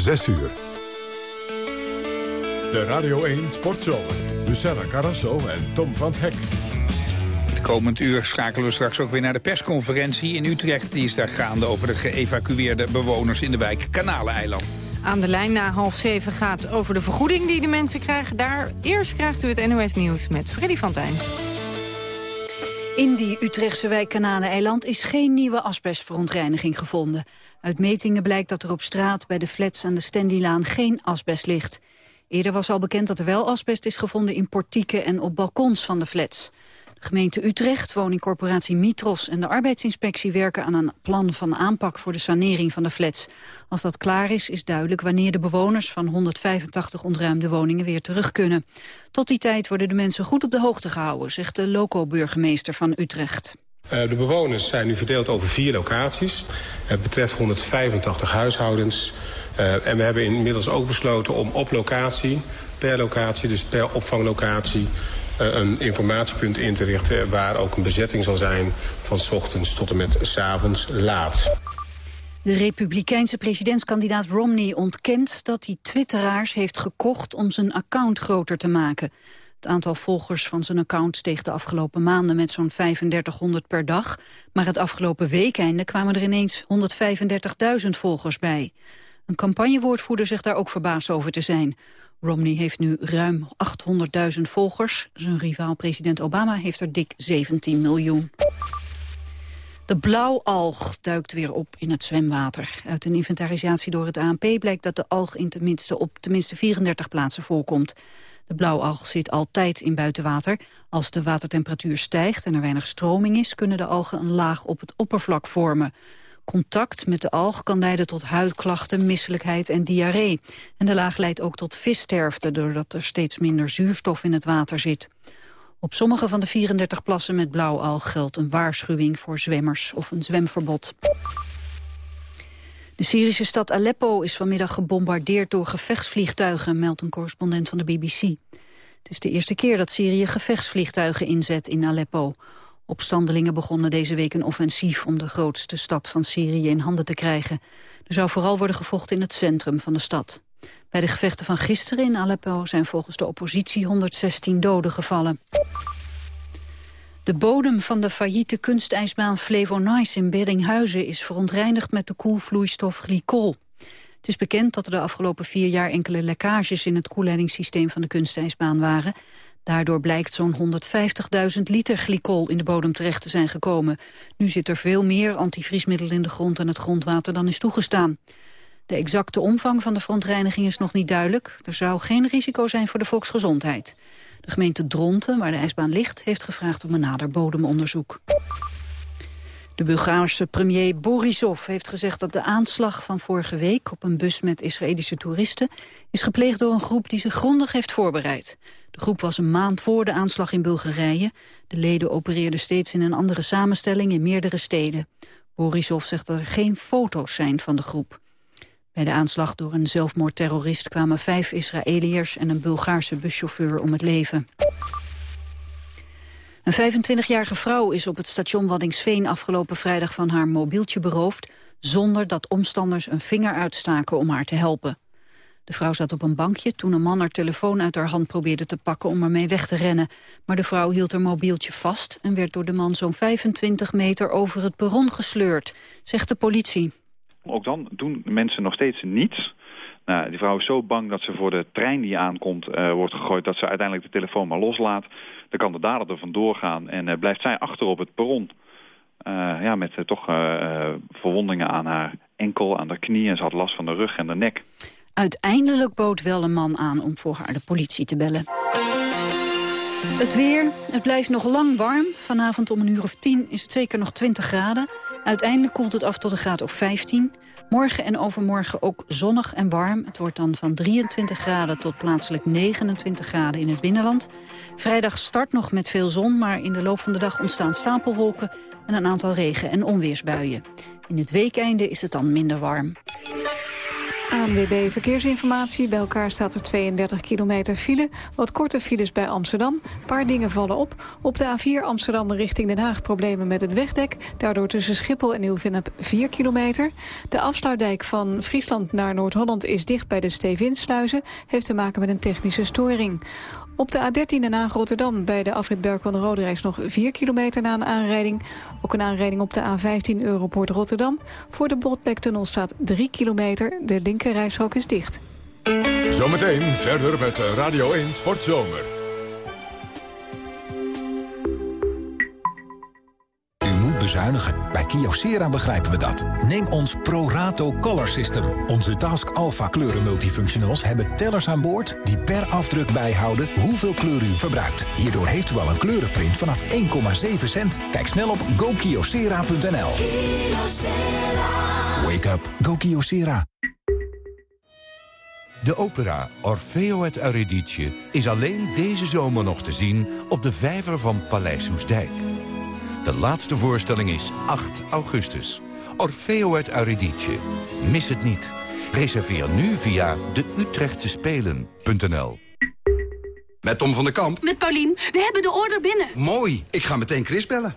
6 uur. De Radio 1 Sportshow. Luciana Carrasso en Tom van Hek. Het komend uur schakelen we straks ook weer naar de persconferentie in Utrecht. Die is daar gaande over de geëvacueerde bewoners in de wijk Kanaleneiland. Aan de lijn na half zeven gaat over de vergoeding die de mensen krijgen. Daar eerst krijgt u het NOS Nieuws met Freddy van Tijn. In die Utrechtse wijk Kanaleneiland is geen nieuwe asbestverontreiniging gevonden. Uit metingen blijkt dat er op straat bij de flats aan de Stendilaan geen asbest ligt. Eerder was al bekend dat er wel asbest is gevonden in portieken en op balkons van de flats. Gemeente Utrecht, woningcorporatie Mitros en de arbeidsinspectie werken aan een plan van aanpak voor de sanering van de flats. Als dat klaar is, is duidelijk wanneer de bewoners van 185 ontruimde woningen weer terug kunnen. Tot die tijd worden de mensen goed op de hoogte gehouden, zegt de loco-burgemeester van Utrecht. Eh, de bewoners zijn nu verdeeld over vier locaties. Het betreft 185 huishoudens. Uh, en we hebben inmiddels ook besloten om op locatie, per locatie, dus per opvanglocatie, een informatiepunt in te richten waar ook een bezetting zal zijn van s ochtends tot en met s avonds laat. De republikeinse presidentskandidaat Romney ontkent dat hij twitteraars heeft gekocht om zijn account groter te maken. Het aantal volgers van zijn account steeg de afgelopen maanden met zo'n 3500 per dag. Maar het afgelopen weekende kwamen er ineens 135.000 volgers bij. Een campagnewoordvoerder zegt daar ook verbaasd over te zijn. Romney heeft nu ruim 800.000 volgers. Zijn rivaal president Obama heeft er dik 17 miljoen. De blauwalg duikt weer op in het zwemwater. Uit een inventarisatie door het ANP blijkt dat de alg in tenminste op tenminste 34 plaatsen voorkomt. De blauwalg zit altijd in buitenwater. Als de watertemperatuur stijgt en er weinig stroming is... kunnen de algen een laag op het oppervlak vormen. Contact met de alg kan leiden tot huidklachten, misselijkheid en diarree. En de laag leidt ook tot vissterfte... doordat er steeds minder zuurstof in het water zit. Op sommige van de 34 plassen met blauwalg geldt een waarschuwing voor zwemmers of een zwemverbod. De Syrische stad Aleppo is vanmiddag gebombardeerd door gevechtsvliegtuigen, meldt een correspondent van de BBC. Het is de eerste keer dat Syrië gevechtsvliegtuigen inzet in Aleppo. Opstandelingen begonnen deze week een offensief om de grootste stad van Syrië in handen te krijgen. Er zou vooral worden gevochten in het centrum van de stad. Bij de gevechten van gisteren in Aleppo zijn volgens de oppositie 116 doden gevallen. De bodem van de failliete kunstijsbaan Flevonice in Beddinghuizen is verontreinigd met de koelvloeistof glycol. Het is bekend dat er de afgelopen vier jaar enkele lekkages in het koelleidingssysteem van de kunstijsbaan waren. Daardoor blijkt zo'n 150.000 liter glycol in de bodem terecht te zijn gekomen. Nu zit er veel meer antivriesmiddel in de grond en het grondwater dan is toegestaan. De exacte omvang van de verontreiniging is nog niet duidelijk. Er zou geen risico zijn voor de volksgezondheid. De gemeente Dronten, waar de ijsbaan ligt, heeft gevraagd om een nader bodemonderzoek. De Bulgaarse premier Borisov heeft gezegd dat de aanslag van vorige week op een bus met Israëlische toeristen is gepleegd door een groep die zich grondig heeft voorbereid. De groep was een maand voor de aanslag in Bulgarije. De leden opereerden steeds in een andere samenstelling in meerdere steden. Borisov zegt dat er geen foto's zijn van de groep. Bij de aanslag door een zelfmoordterrorist kwamen vijf Israëliërs en een Bulgaarse buschauffeur om het leven. Een 25-jarige vrouw is op het station Waddingsveen afgelopen vrijdag van haar mobieltje beroofd, zonder dat omstanders een vinger uitstaken om haar te helpen. De vrouw zat op een bankje toen een man haar telefoon uit haar hand probeerde te pakken om ermee weg te rennen. Maar de vrouw hield haar mobieltje vast en werd door de man zo'n 25 meter over het perron gesleurd, zegt de politie. Ook dan doen mensen nog steeds niets. Nou, die vrouw is zo bang dat ze voor de trein die aankomt uh, wordt gegooid... dat ze uiteindelijk de telefoon maar loslaat. Dan kan de dader er vandoor gaan en uh, blijft zij achter op het perron. Uh, ja, met toch verwondingen aan haar enkel, aan haar knie... en ze had last van de rug en de nek. Uiteindelijk bood wel een man aan om voor haar de politie te bellen. Het weer, het blijft nog lang warm. Vanavond om een uur of tien is het zeker nog 20 graden. Uiteindelijk koelt het af tot een graad of 15. Morgen en overmorgen ook zonnig en warm. Het wordt dan van 23 graden tot plaatselijk 29 graden in het binnenland. Vrijdag start nog met veel zon, maar in de loop van de dag ontstaan stapelwolken... en een aantal regen- en onweersbuien. In het weekende is het dan minder warm. ANWB Verkeersinformatie. Bij elkaar staat er 32 kilometer file. Wat korte files bij Amsterdam. Paar dingen vallen op. Op de A4 Amsterdam richting Den Haag problemen met het wegdek. Daardoor tussen Schiphol en Nieuw-Vennep 4 kilometer. De afsluitdijk van Friesland naar Noord-Holland is dicht bij de Stevinsluizen. Heeft te maken met een technische storing. Op de A13 Den Haag Rotterdam bij de afrit Berk van de Roderijs nog 4 kilometer na een aanrijding. Ook een aanrijding op de A15 Europort Rotterdam. Voor de Botlektunnel staat 3 kilometer. De linkerrijstrook is dicht. Zometeen verder met Radio 1 Sportzomer. Bezuinigen. Bij Kyocera begrijpen we dat. Neem ons ProRato Color System. Onze Task Alpha kleuren multifunctionals hebben tellers aan boord... die per afdruk bijhouden hoeveel kleur u verbruikt. Hierdoor heeft u al een kleurenprint vanaf 1,7 cent. Kijk snel op gokyocera.nl. Wake up. Go Kyocera. De opera Orfeo het Eurydice is alleen deze zomer nog te zien... op de vijver van Paleis Hoesdijk. De laatste voorstelling is 8 augustus. Orfeo uit Eurydice. Mis het niet. Reserveer nu via de Utrechtse Spelen.nl. Met Tom van der Kamp. Met Paulien. We hebben de order binnen. Mooi. Ik ga meteen Chris bellen.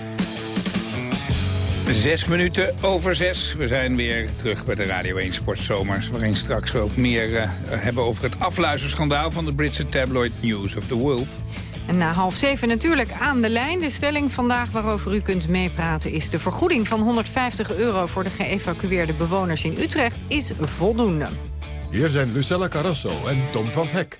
Zes minuten over zes. We zijn weer terug bij de Radio 1 Sportzomers... waarin straks we ook meer uh, hebben over het afluisterschandaal... van de Britse tabloid News of the World. En na half zeven natuurlijk aan de lijn. De stelling vandaag waarover u kunt meepraten is... de vergoeding van 150 euro voor de geëvacueerde bewoners in Utrecht is voldoende. Hier zijn Lucella Carrasso en Tom van Hek.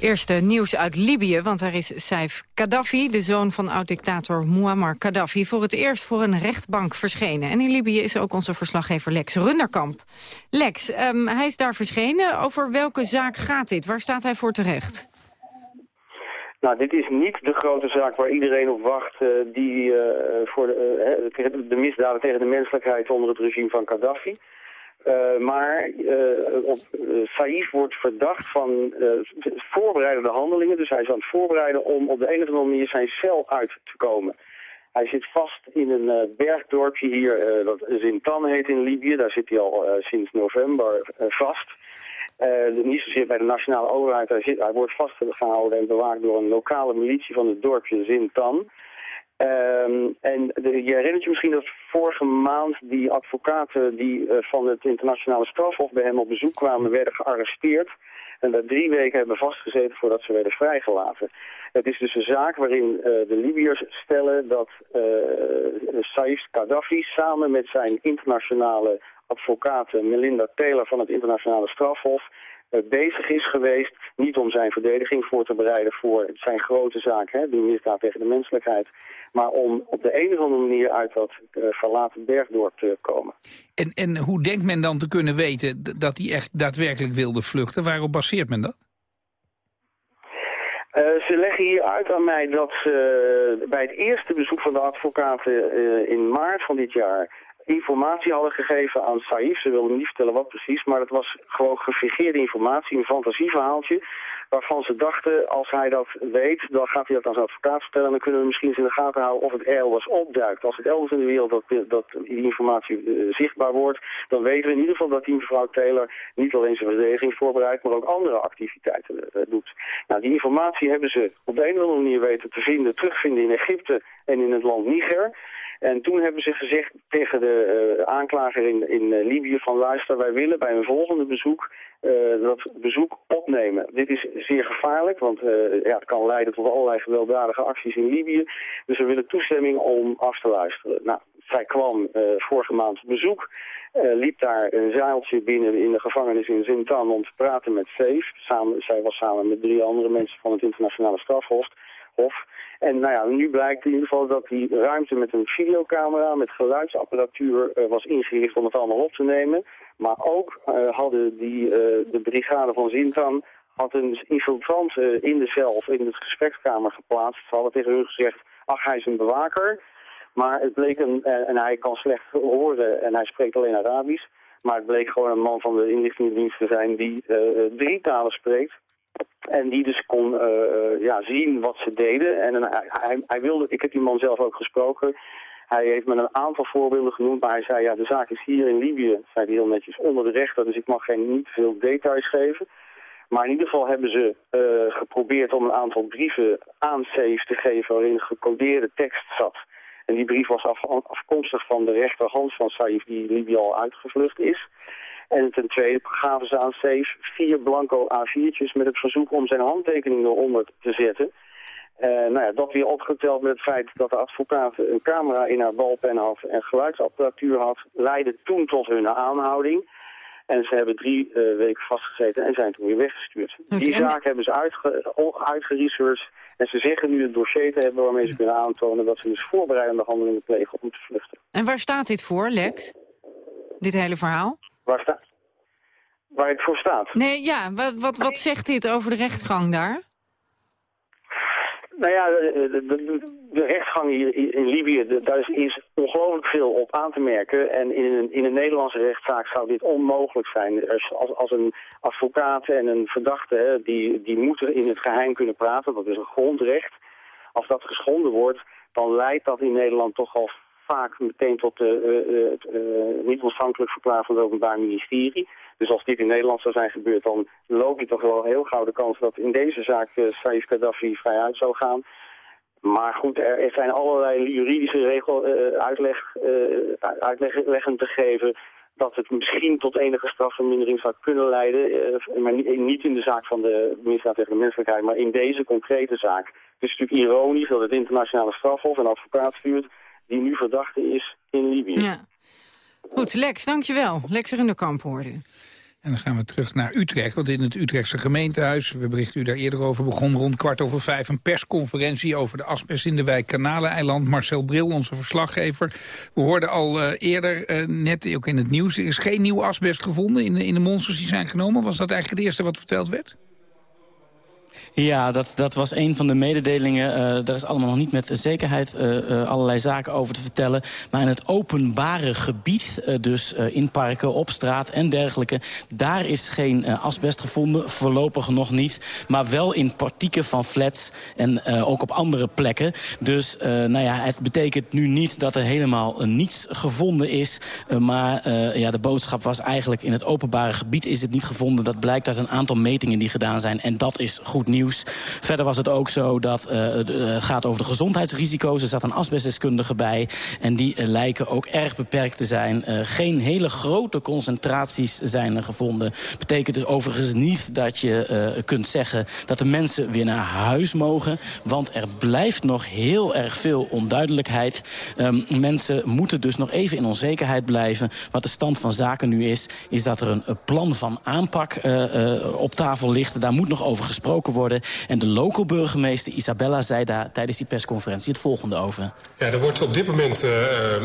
Eerste nieuws uit Libië, want daar is Saif Gaddafi... de zoon van oud-dictator Muammar Gaddafi... voor het eerst voor een rechtbank verschenen. En in Libië is ook onze verslaggever Lex Runderkamp. Lex, um, hij is daar verschenen. Over welke zaak gaat dit? Waar staat hij voor terecht? Nou, dit is niet de grote zaak waar iedereen op wacht... Uh, die uh, voor de, uh, de misdaden tegen de menselijkheid onder het regime van Gaddafi... Uh, maar op, uh, Saïf wordt verdacht van voorbereidende handelingen. Dus hij is aan het voorbereiden om op de een of andere manier zijn cel uit te komen. Hij zit vast in een bergdorpje hier, dat Zintan heet in Libië. Daar zit hij al sinds november vast. niet zozeer bij de nationale overheid. Hij, zit, hij wordt vastgehouden en bewaakt door een lokale militie van het dorpje Zintan. Um, en je herinnert je misschien dat vorige maand die advocaten die uh, van het internationale strafhof bij hem op bezoek kwamen werden gearresteerd. En daar drie weken hebben vastgezeten voordat ze werden vrijgelaten. Het is dus een zaak waarin uh, de Libiërs stellen dat uh, Saif Gaddafi samen met zijn internationale advocaten Melinda Taylor van het internationale strafhof bezig is geweest, niet om zijn verdediging voor te bereiden voor zijn grote zaak, hè, die misdaad tegen de menselijkheid, maar om op de een of andere manier uit dat uh, verlaten bergdorp te komen. En, en hoe denkt men dan te kunnen weten dat hij echt daadwerkelijk wilde vluchten? Waarop baseert men dat? Uh, ze leggen hier uit aan mij dat ze bij het eerste bezoek van de advocaten uh, in maart van dit jaar informatie hadden gegeven aan Saif. Ze wilden niet vertellen wat precies, maar dat was gewoon gefingeerde informatie, een fantasieverhaaltje waarvan ze dachten, als hij dat weet, dan gaat hij dat aan zijn advocaat vertellen... en dan kunnen we misschien eens in de gaten houden of het elders opduikt. Als het elders in de wereld dat, dat die informatie uh, zichtbaar wordt... dan weten we in ieder geval dat die mevrouw Taylor niet alleen zijn verdediging voorbereidt... maar ook andere activiteiten uh, doet. Nou, die informatie hebben ze op de een of andere manier weten te vinden... terugvinden in Egypte en in het land Niger... En toen hebben ze gezegd tegen de uh, aanklager in, in uh, Libië van luister, wij willen bij een volgende bezoek uh, dat bezoek opnemen. Dit is zeer gevaarlijk, want ja, het kan leiden tot allerlei gewelddadige acties in Libië. Dus we willen toestemming om af te luisteren. Nou, zij kwam vorige maand op bezoek. liep daar een zaaltje binnen in de gevangenis in Zintan om te praten met Safe. Samen, zij was samen met drie andere mensen van het internationale strafhof. Hof. En nou ja, nu blijkt in ieder geval dat die ruimte met een videocamera, met geluidsapparatuur, uh, was ingericht om het allemaal op te nemen. Maar ook hadden die, de brigade van Zintan had een infiltrant in de cel of in de gesprekskamer geplaatst. Ze hadden tegen hun gezegd, ach hij is een bewaker. Maar het bleek een, en hij kan slecht horen en hij spreekt alleen Arabisch. Maar het bleek gewoon een man van de inlichtingendienst te zijn die drie talen spreekt. En die dus kon uh, ja, zien wat ze deden. En hij, hij, wilde, ik heb die man zelf ook gesproken. Hij heeft me een aantal voorbeelden genoemd, maar hij zei, ja, de zaak is hier in Libië, zei hij heel netjes, onder de rechter, dus ik mag geen niet veel details geven. Maar in ieder geval hebben ze uh, geprobeerd om een aantal brieven aan Safe te geven waarin gecodeerde tekst zat. En die brief was af, afkomstig van de rechterhand van Saif die Libië al uitgevlucht is. En ten tweede gaven ze aan Safe vier blanco A4'tjes met het verzoek om zijn handtekening eronder te zetten. Uh, nou ja, dat weer opgeteld met het feit dat de advocaat een camera in haar balpen had en geluidsapparatuur had, leidde toen tot hun aanhouding. En ze hebben drie uh, weken vastgezeten en zijn toen weer weggestuurd. Die zaak hebben ze uitge uitgeresearched en ze zeggen nu het dossier te hebben waarmee ze kunnen aantonen dat ze dus voorbereidende handelingen plegen om te vluchten. En waar staat dit voor, Lex? Dit hele verhaal? Waar, het voor staat. Nee, ja, wat, wat, wat zegt dit over de rechtsgang daar? Nou ja, de, de, de rechtsgang hier in Libië, daar is, is, ongelooflijk veel op aan te merken. En in een, in een Nederlandse rechtszaak zou dit onmogelijk zijn. Als, als een advocaat en een verdachte, hè, die, die moeten in het geheim kunnen praten, dat is een grondrecht. Als dat geschonden wordt, dan leidt dat in Nederland toch al vaak meteen tot de, uh, uh, niet onafhankelijk verklaar van het Openbaar Ministerie. Dus als dit in Nederland zou zijn gebeurd, dan loop je toch wel heel gauw de kans dat in deze zaak Saif Gaddafi vrij uit zou gaan. Maar goed, er, zijn allerlei juridische regel, uitleg, uitleggen te geven dat het misschien tot enige strafvermindering zou kunnen leiden. Maar niet in de zaak van de misdaad tegen de menselijkheid, maar in deze concrete zaak. Het is natuurlijk ironisch dat het internationale strafhof een advocaat stuurt die nu verdachte is in Libië. Ja. Goed, Lex, dankjewel. Lex Runderkamp hoorde en dan gaan we terug naar Utrecht, want in het Utrechtse gemeentehuis... we berichten u daar eerder over, begon rond kwart over vijf... een persconferentie over de asbest in de wijk Kanaleneiland. Marcel Bril, onze verslaggever. We hoorden al uh, eerder, uh, net ook in het nieuws... er is geen nieuw asbest gevonden in, in de monsters die zijn genomen. Was dat eigenlijk het eerste wat verteld werd? Ja, dat, dat was een van de mededelingen. Daar is allemaal nog niet met zekerheid uh, uh, allerlei zaken over te vertellen. Maar in het openbare gebied, dus in parken, op straat en dergelijke... daar is geen asbest gevonden, voorlopig nog niet. Maar wel in portieken van flats en ook op andere plekken. Dus nou ja, het betekent nu niet dat er helemaal niets gevonden is. maar ja, de boodschap was eigenlijk in het openbare gebied is het niet gevonden. Dat blijkt uit een aantal metingen die gedaan zijn. En dat is goed nieuws. Verder was het ook zo dat uh, het gaat over de gezondheidsrisico's. Er zat een asbestdeskundige bij. En die uh, lijken ook erg beperkt te zijn. Geen hele grote concentraties zijn er gevonden. Betekent dus overigens niet dat je kunt zeggen... dat de mensen weer naar huis mogen. Want er blijft nog heel erg veel onduidelijkheid. Um, mensen moeten dus nog even in onzekerheid blijven. Wat de stand van zaken nu is... is dat er een plan van aanpak op tafel ligt. Daar moet nog over gesproken worden. En de local burgemeester Isabella zei daar tijdens die persconferentie het volgende over. Ja, er wordt op dit moment uh,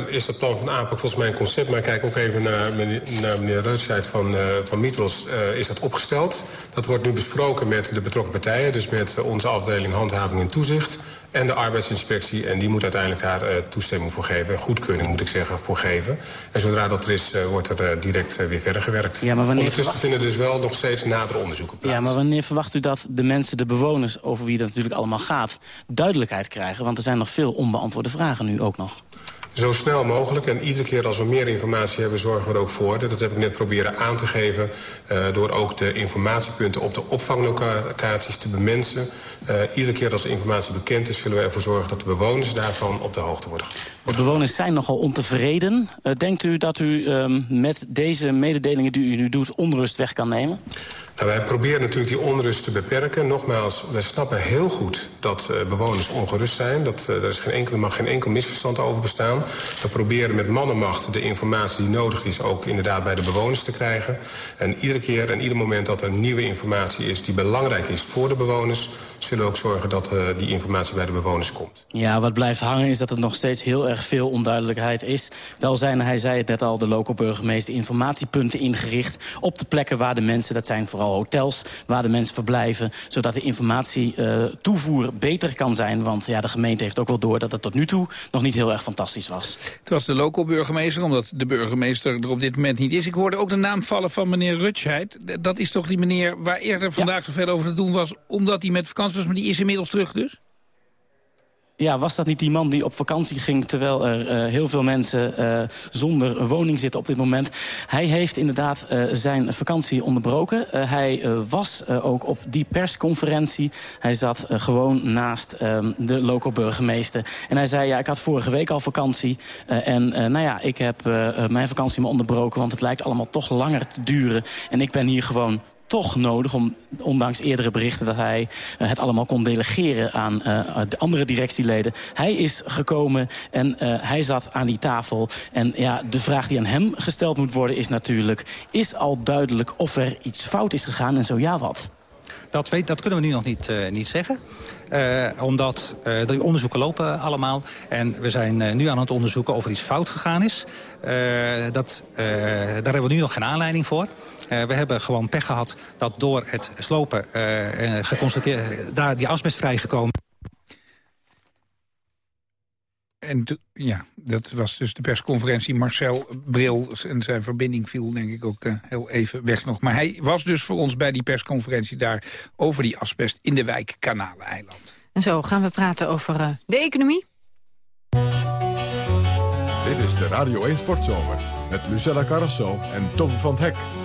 is dat plan van aanpak volgens mij een concept. Maar kijk ook even naar meneer, Reutscheid van, uh, van Mitros. Is dat opgesteld? Dat wordt nu besproken met de betrokken partijen. Dus met onze afdeling handhaving en toezicht en de arbeidsinspectie. En die moet uiteindelijk daar uh, toestemming voor geven. Goedkeuring moet ik zeggen, voor geven. En zodra dat er is, uh, wordt er uh, direct weer verder gewerkt. Ja, maar wanneer Ondertussen vinden dus wel nog steeds nadere onderzoeken plaats. Ja, maar wanneer verwacht u dat de mensen, de bewoners... over wie dat natuurlijk allemaal gaat, duidelijkheid krijgen? Want er zijn nog veel onbeantwoorde vragen nu ook nog. Zo snel mogelijk. En iedere keer als we meer informatie hebben, zorgen we er ook voor. Dat heb ik net proberen aan te geven. Uh, door ook de informatiepunten op de opvanglocaties te bemensen. Uh, iedere keer als de informatie bekend is, zullen we ervoor zorgen dat de bewoners daarvan op de hoogte worden. De bewoners zijn nogal ontevreden. Uh, denkt u dat u uh, met deze mededelingen die u nu doet onrust weg kan nemen? Wij proberen natuurlijk die onrust te beperken. Nogmaals, wij snappen heel goed dat uh, bewoners ongerust zijn. Dat, uh, er is geen enkel, mag geen enkel misverstand over bestaan. We proberen met mannenmacht de informatie die nodig is... ook inderdaad bij de bewoners te krijgen. En iedere keer en ieder moment dat er nieuwe informatie is... die belangrijk is voor de bewoners zullen we ook zorgen dat uh, die informatie bij de bewoners komt. Ja, wat blijft hangen is dat er nog steeds heel erg veel onduidelijkheid is. Wel zijn, hij zei het net al, de lokale burgemeester informatiepunten ingericht... op de plekken waar de mensen, dat zijn vooral hotels, waar de mensen verblijven... zodat de informatietoevoer uh, beter kan zijn. Want ja, de gemeente heeft ook wel door dat het tot nu toe nog niet heel erg fantastisch was. Het was de lokale burgemeester, omdat de burgemeester er op dit moment niet is. Ik hoorde ook de naam vallen van meneer Rutscheid. Dat is toch die meneer waar eerder vandaag ja. zoveel over te doen was... omdat hij met vakantie was, maar die is inmiddels terug dus? Ja, was dat niet die man die op vakantie ging... terwijl er uh, heel veel mensen uh, zonder woning zitten op dit moment? Hij heeft inderdaad uh, zijn vakantie onderbroken. hij was ook op die persconferentie. Hij zat gewoon naast de lokale burgemeester. En hij zei, ja, ik had vorige week al vakantie. en nou ja, ik heb mijn vakantie me onderbroken... want het lijkt allemaal toch langer te duren. En ik ben hier gewoon toch nodig, om, ondanks eerdere berichten... dat hij uh, het allemaal kon delegeren aan uh, de andere directieleden. Hij is gekomen en uh, hij zat aan die tafel. En ja, de vraag die aan hem gesteld moet worden is natuurlijk... is al duidelijk of er iets fout is gegaan en zo ja wat? Dat, weet, dat kunnen we nu nog niet, niet zeggen. Omdat de onderzoeken lopen allemaal. En we zijn nu aan het onderzoeken of er iets fout gegaan is. dat, daar hebben we nu nog geen aanleiding voor. We hebben gewoon pech gehad dat door het slopen geconstateerd... daar die asbest vrijgekomen En ja, dat was dus de persconferentie. Marcel Bril en zijn verbinding viel denk ik ook uh, heel even weg nog. Maar hij was dus voor ons bij die persconferentie daar... over die asbest in de wijk Kanaleneiland. En zo gaan we praten over uh, de economie. Dit is de Radio 1 Sportzomer met Lucella Carrasso en Tom van Hek.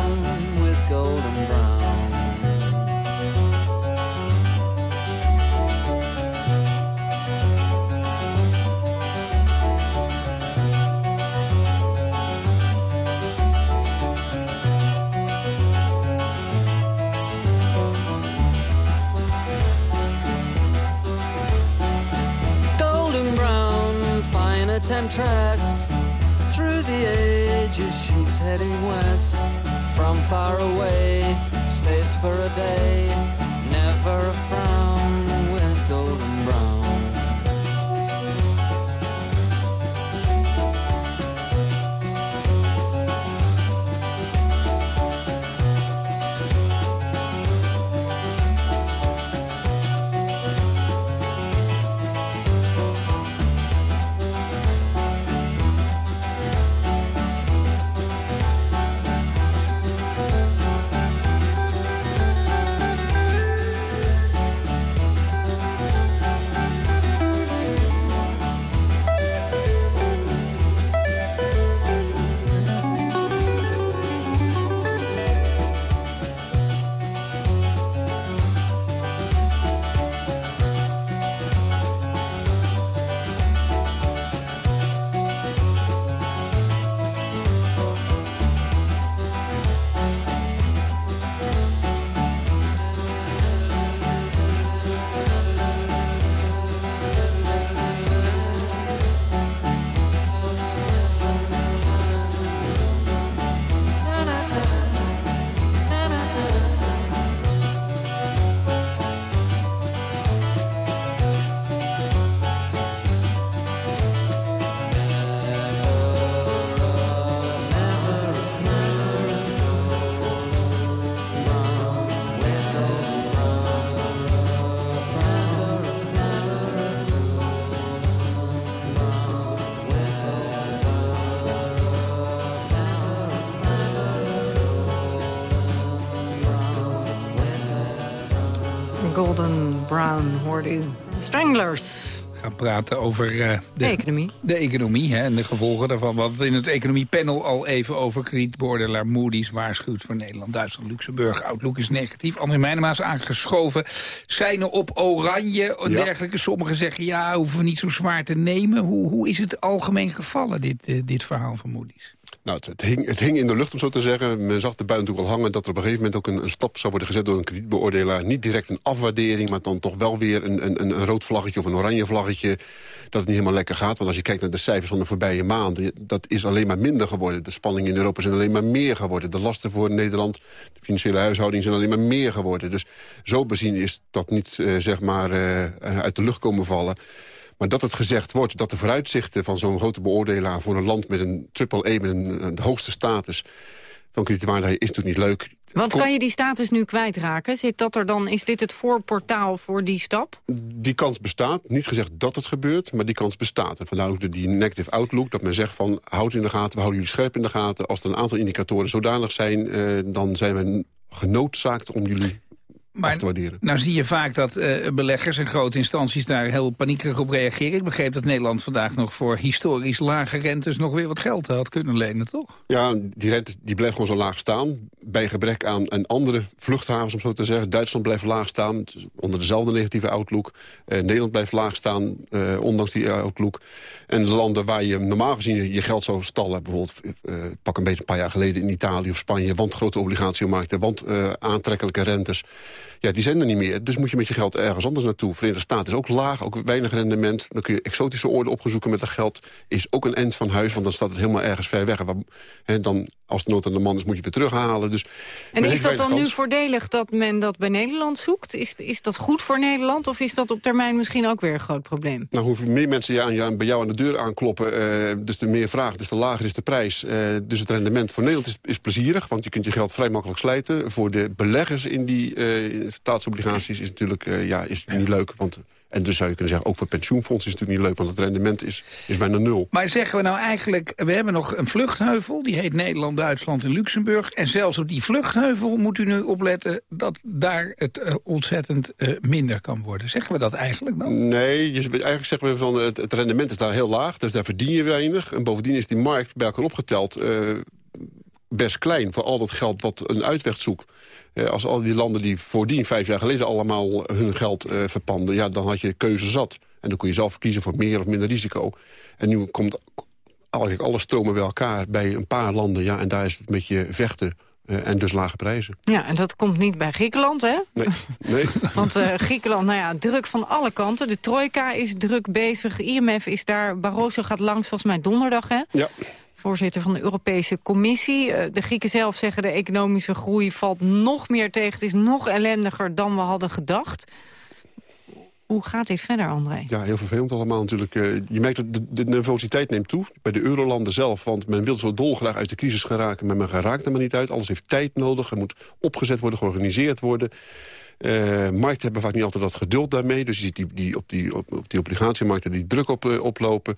golden brown. Golden brown fine temptress through the ages she's heading west from far away stays for a day never a frown Brown hoorde u. Stranglers. We gaan praten over uh, de, economie. De economie hè, en de gevolgen daarvan. We hadden het in het economiepanel al even over kredietbeoordelaar Moody's waarschuwt voor Nederland, Duitsland, Luxemburg. Outlook is negatief. André Meijnema is aangeschoven. Zijn op oranje en dergelijke. Sommigen zeggen ja, hoeven we niet zo zwaar te nemen. Hoe, hoe is het algemeen gevallen, dit, uh, dit verhaal van Moody's? Nou, het, hing, het hing in de lucht, om zo te zeggen. Men zag de buiten natuurlijk al hangen dat er op een gegeven moment ook een, een, stap zou worden gezet door een kredietbeoordelaar. Niet direct een afwaardering, maar dan toch wel weer een, een, een rood vlaggetje of een oranje vlaggetje. Dat het niet helemaal lekker gaat. Want als je kijkt naar de cijfers van de voorbije maanden, dat is alleen maar minder geworden. De spanningen in Europa zijn alleen maar meer geworden. De lasten voor Nederland, de financiële huishouding zijn alleen maar meer geworden. Dus zo bezien is dat niet, uh, zeg maar, uh, uit de lucht komen vallen. Maar dat het gezegd wordt dat de vooruitzichten van zo'n grote beoordelaar... voor een land met een triple-E, met een, een, de hoogste status van kredietwaardigheid... is natuurlijk niet leuk. Want kan je die status nu kwijtraken? Zit dat er dan, is dit het voorportaal voor die stap? Die kans bestaat. Niet gezegd dat het gebeurt, maar die kans bestaat. En vandaar ook die negative outlook, dat men zegt van... houd in de gaten, we houden jullie scherp in de gaten. Als er een aantal indicatoren zodanig zijn... Eh, dan zijn we genoodzaakt om jullie maar nou zie je vaak dat uh, beleggers en grote instanties daar heel paniekerig op reageren. Ik begreep dat Nederland vandaag nog voor historisch lage rentes nog weer wat geld had kunnen lenen, toch? Ja, die rente die blijft gewoon zo laag staan. Bij gebrek aan een andere vluchthavens, om zo te zeggen. Duitsland blijft laag staan, onder dezelfde negatieve outlook. Uh, Nederland blijft laag staan, uh, ondanks die outlook. En de landen waar je normaal gezien je geld zou stallen... bijvoorbeeld pak een beetje een paar jaar geleden in Italië of Spanje... want grote obligatiemarkten, want aantrekkelijke rentes... Ja, die zijn er niet meer. Dus moet je met je geld ergens anders naartoe. Verenigde Staten is ook laag, ook weinig rendement. Dan kun je exotische oorden opgezoeken met dat geld. Is ook een end van huis, want dan staat het helemaal ergens ver weg. En dan, als de nood aan de man is, moet je weer terughalen. Dus en is dat dan nu voordelig dat men dat bij Nederland zoekt? Is, is dat goed voor Nederland of is dat op termijn misschien ook weer een groot probleem? Nou, hoeveel meer mensen ja, ja, bij jou aan de deur aankloppen... Uh, dus de meer vraag, dus de lager is de prijs. Uh, dus het rendement voor Nederland is, is plezierig, want je kunt je geld vrij makkelijk slijten. Voor de beleggers in die uh, staatsobligaties is natuurlijk uh, ja, is niet leuk. Want, en dus zou je kunnen zeggen, ook voor pensioenfonds is het natuurlijk niet leuk... want het rendement is, is bijna nul. Maar zeggen we nou eigenlijk, we hebben nog een vluchtheuvel... die heet Nederland, Duitsland en Luxemburg. En zelfs op die vluchtheuvel moet u nu opletten... dat daar het uh, ontzettend uh, minder kan worden. Zeggen we dat eigenlijk dan? Nee, je, eigenlijk zeggen we van het, het rendement is daar heel laag. Dus daar verdien je weinig. En bovendien is die markt bij elkaar opgeteld best klein voor al dat geld wat een uitweg zoekt. Eh, als al die landen die voordien vijf jaar geleden allemaal hun geld eh, verpanden... Ja, dan had je keuze zat. En dan kon je zelf kiezen voor meer of minder risico. En nu komt eigenlijk alle stromen bij elkaar bij een paar landen. Ja, en daar is het met je vechten uh, en dus lage prijzen. Ja, en dat komt niet bij Griekenland, hè? Nee. nee. Want uh, Griekenland, nou ja, druk van alle kanten. De trojka is druk bezig. IMF is daar. Barroso gaat langs, volgens mij donderdag, hè? Ja voorzitter van de Europese Commissie. Eh, de Grieken zelf zeggen de economische groei valt nog meer tegen. Het is nog ellendiger dan we hadden gedacht. Hoe gaat dit verder, André? Ja, heel vervelend allemaal natuurlijk. Eh, je merkt dat de, nervositeit neemt toe bij de eurolanden zelf. Want men wil zo dolgraag uit de crisis geraken, maar men geraakt er maar niet uit. Alles heeft tijd nodig, er moet opgezet worden, georganiseerd worden. Uh, markten hebben vaak niet altijd dat geduld daarmee. Dus je ziet die, die, op, die, op, op die obligatiemarkten die druk op, uh, oplopen.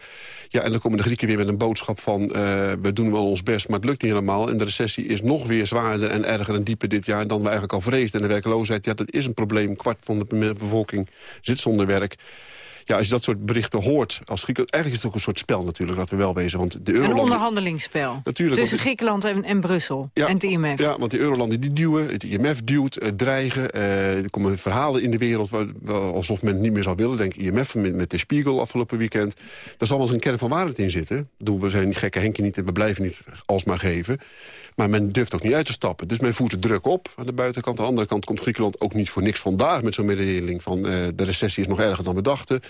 Ja, en dan komen de Grieken weer met een boodschap van... Uh, we doen wel ons best, maar het lukt niet helemaal. En de recessie is nog weer zwaarder en erger en dieper dit jaar... dan we eigenlijk al vreesden. En de werkloosheid, ja, dat is een probleem. Een kwart van de bevolking zit zonder werk ja, als je dat soort berichten hoort als Griekenland... eigenlijk is het ook een soort spel natuurlijk, laten we wel wezen. Want de Eurolanden, een onderhandelingsspel natuurlijk, tussen Griekenland en, en Brussel ja, en het IMF. Ja, want de Eurolanden die duwen, het IMF duwt, uh, dreigen. Uh, er komen verhalen in de wereld waar, alsof men het niet meer zou willen. Denk IMF met, met de Spiegel afgelopen weekend. Daar zal wel eens een kern van waarheid in zitten. Doen we zijn die gekke Henken niet en we blijven niet alsmaar geven. Maar men durft ook niet uit te stappen. Dus men voert de druk op aan de buitenkant. Aan de andere kant komt Griekenland ook niet voor niks vandaag... met zo'n mededeling van uh, de recessie is nog erger dan we dachten.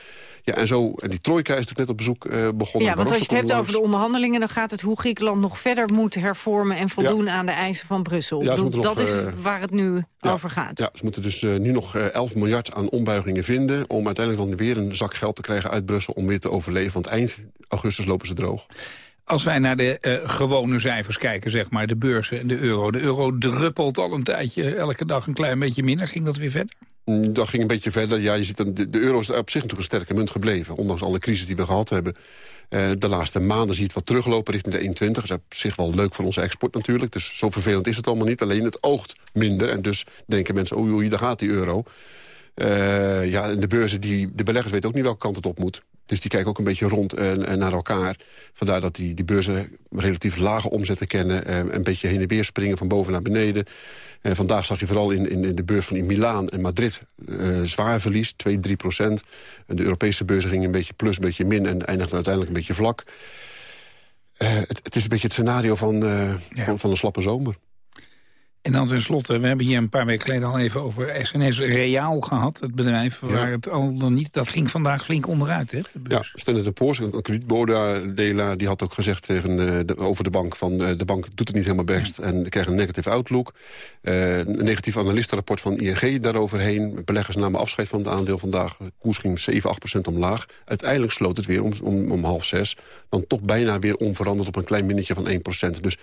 Ja, en, zo, en die trojka is natuurlijk net op bezoek uh, begonnen. Ja, want als je het hebt over de onderhandelingen... dan gaat het hoe Griekenland nog verder moet hervormen... en voldoen aan de eisen van Brussel. Ja, dat nog, is uh, waar het nu ja, over gaat. Ja, ze moeten dus nu nog 11 miljard aan ombuigingen vinden... om uiteindelijk dan weer een zak geld te krijgen uit Brussel... om weer te overleven. Want eind augustus lopen ze droog. Als wij naar de uh, gewone cijfers kijken, zeg maar, de beurzen en de euro. De euro druppelt al een tijdje, elke dag een klein beetje minder. Ging dat weer verder? Mm, dat ging een beetje verder. Ja, je ziet de, euro is op zich natuurlijk een sterke munt gebleven. Ondanks alle crisis die we gehad hebben. Uh, de laatste maanden zie je het wat teruglopen richting de 21. Dat is op zich wel leuk voor onze export natuurlijk. Dus zo vervelend is het allemaal niet. Alleen het oogt minder. En dus denken mensen, oei oei, daar gaat die euro. Uh, ja, de beurzen, die, de beleggers weten ook niet welke kant het op moet. Dus die kijken ook een beetje rond en, en naar elkaar. Vandaar dat die, die beurzen relatief lage omzetten kennen. Uh, een beetje heen en weer springen van boven naar beneden. Uh, vandaag zag je vooral in, in, in de beurs van in Milaan en Madrid zwaar verlies, 2, 3 procent. De Europese beurzen gingen een beetje plus, een beetje min en eindigden uiteindelijk een beetje vlak. Het, het, is een beetje het scenario van, ja. van, van een slappe zomer. En dan tenslotte, we hebben hier een paar weken geleden al even over SNS Reaal gehad. Het bedrijf waar het al dan niet, dat ging vandaag flink onderuit. Hè, ja, Standard Poor's, een kredietbodelaar, die had ook gezegd tegen, de, over de bank... van uh, de bank doet het niet helemaal best ja. en krijgt een negative outlook. Uh, een negatief analistenrapport van ING daaroverheen. Beleggers namen afscheid van het aandeel vandaag. De koers ging 7, 8 procent omlaag. Uiteindelijk sloot het weer om, om, om half zes. Dan toch bijna weer onveranderd op een klein minnetje van 1 procent. Dus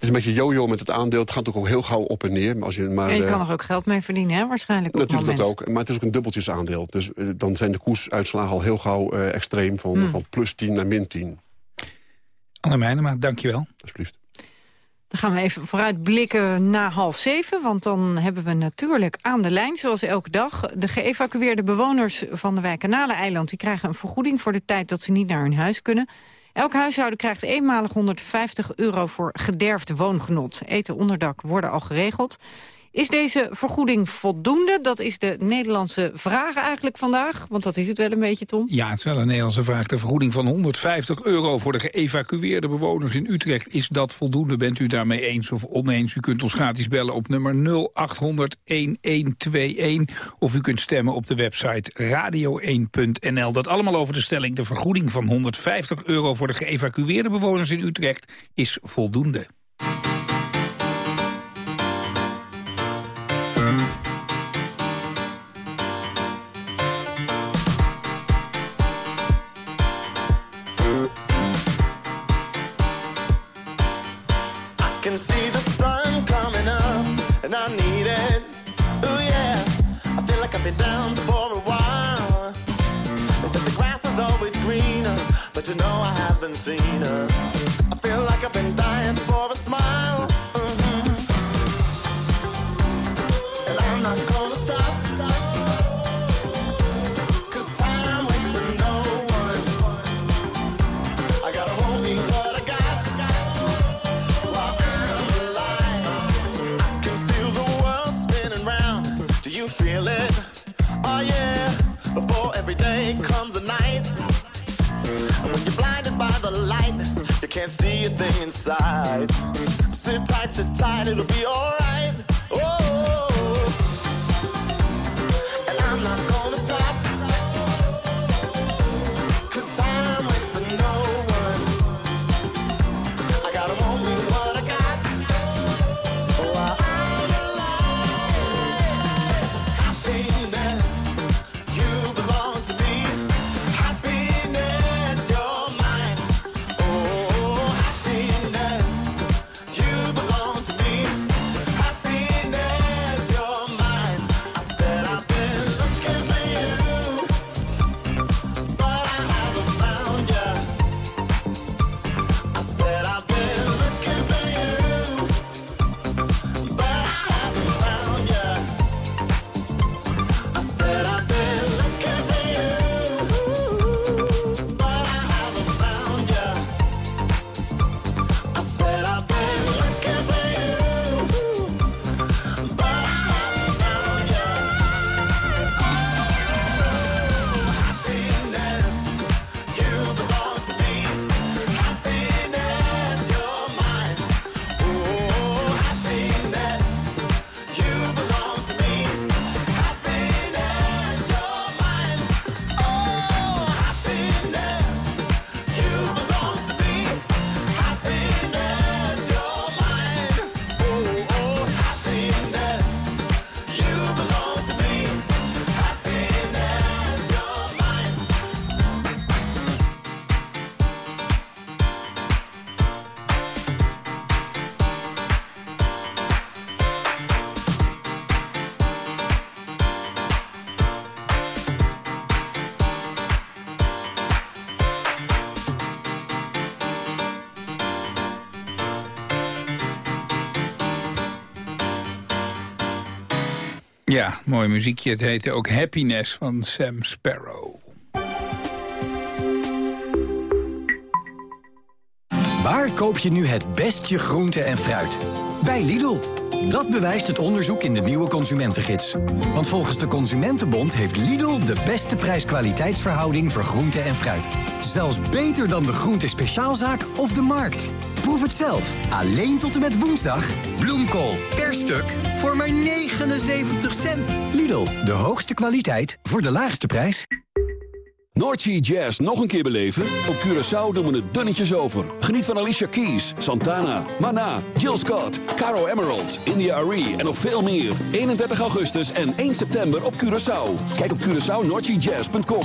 is een beetje jojo met het aandeel. Het gaat ook heel gauw op en neer. Als je, maar, en je kan er ook geld mee verdienen, hè? waarschijnlijk op Natuurlijk dat ook. Maar het is ook een dubbeltjesaandeel. Dus uh, dan zijn de koersuitslagen al heel gauw uh, extreem. Van, hmm. van plus 10 naar min 10. Anne Meijnema, dankjewel. Alsjeblieft. Dan gaan we even vooruitblikken na half zeven. Want dan hebben we natuurlijk aan de lijn, zoals elke dag... de geëvacueerde bewoners van de wijk Kanaleneiland... die krijgen een vergoeding voor de tijd dat ze niet naar hun huis kunnen... Elk huishouden krijgt eenmalig 150 euro voor gederfd woongenot. Eten, onderdak worden al geregeld. Is deze vergoeding voldoende? Dat is de Nederlandse vraag eigenlijk vandaag. Want dat is het wel een beetje, Tom. Ja, het is wel een Nederlandse vraag. De vergoeding van 150 euro voor de geëvacueerde bewoners in Utrecht. Is dat voldoende? Bent u daarmee eens of oneens? U kunt ons gratis bellen op nummer 0800-1121. Of u kunt stemmen op de website radio1.nl. Dat allemaal over de stelling. De vergoeding van 150 euro voor de geëvacueerde bewoners in Utrecht is voldoende. Ja, mooi muziekje. Het heette ook Happiness van Sam Sparrow. Waar koop je nu het best je groente en fruit? Bij Lidl. Dat bewijst het onderzoek in de nieuwe Consumentengids. Want volgens de Consumentenbond heeft Lidl de beste prijs-kwaliteitsverhouding voor groente en fruit. Zelfs beter dan de groente speciaalzaak of de markt. Proef het zelf. Alleen tot en met woensdag. Bloemkool stuk voor maar 79 cent. Lidl, de hoogste kwaliteit voor de laagste prijs. Noordsea Jazz nog een keer beleven? Op Curaçao doen we het dunnetjes over. Geniet van Alicia Keys, Santana, Mana, Jill Scott, Caro Emerald, India Arie en nog veel meer. 31 augustus en 1 september op Curaçao. Kijk op CuraçaoNoordseaJazz.com.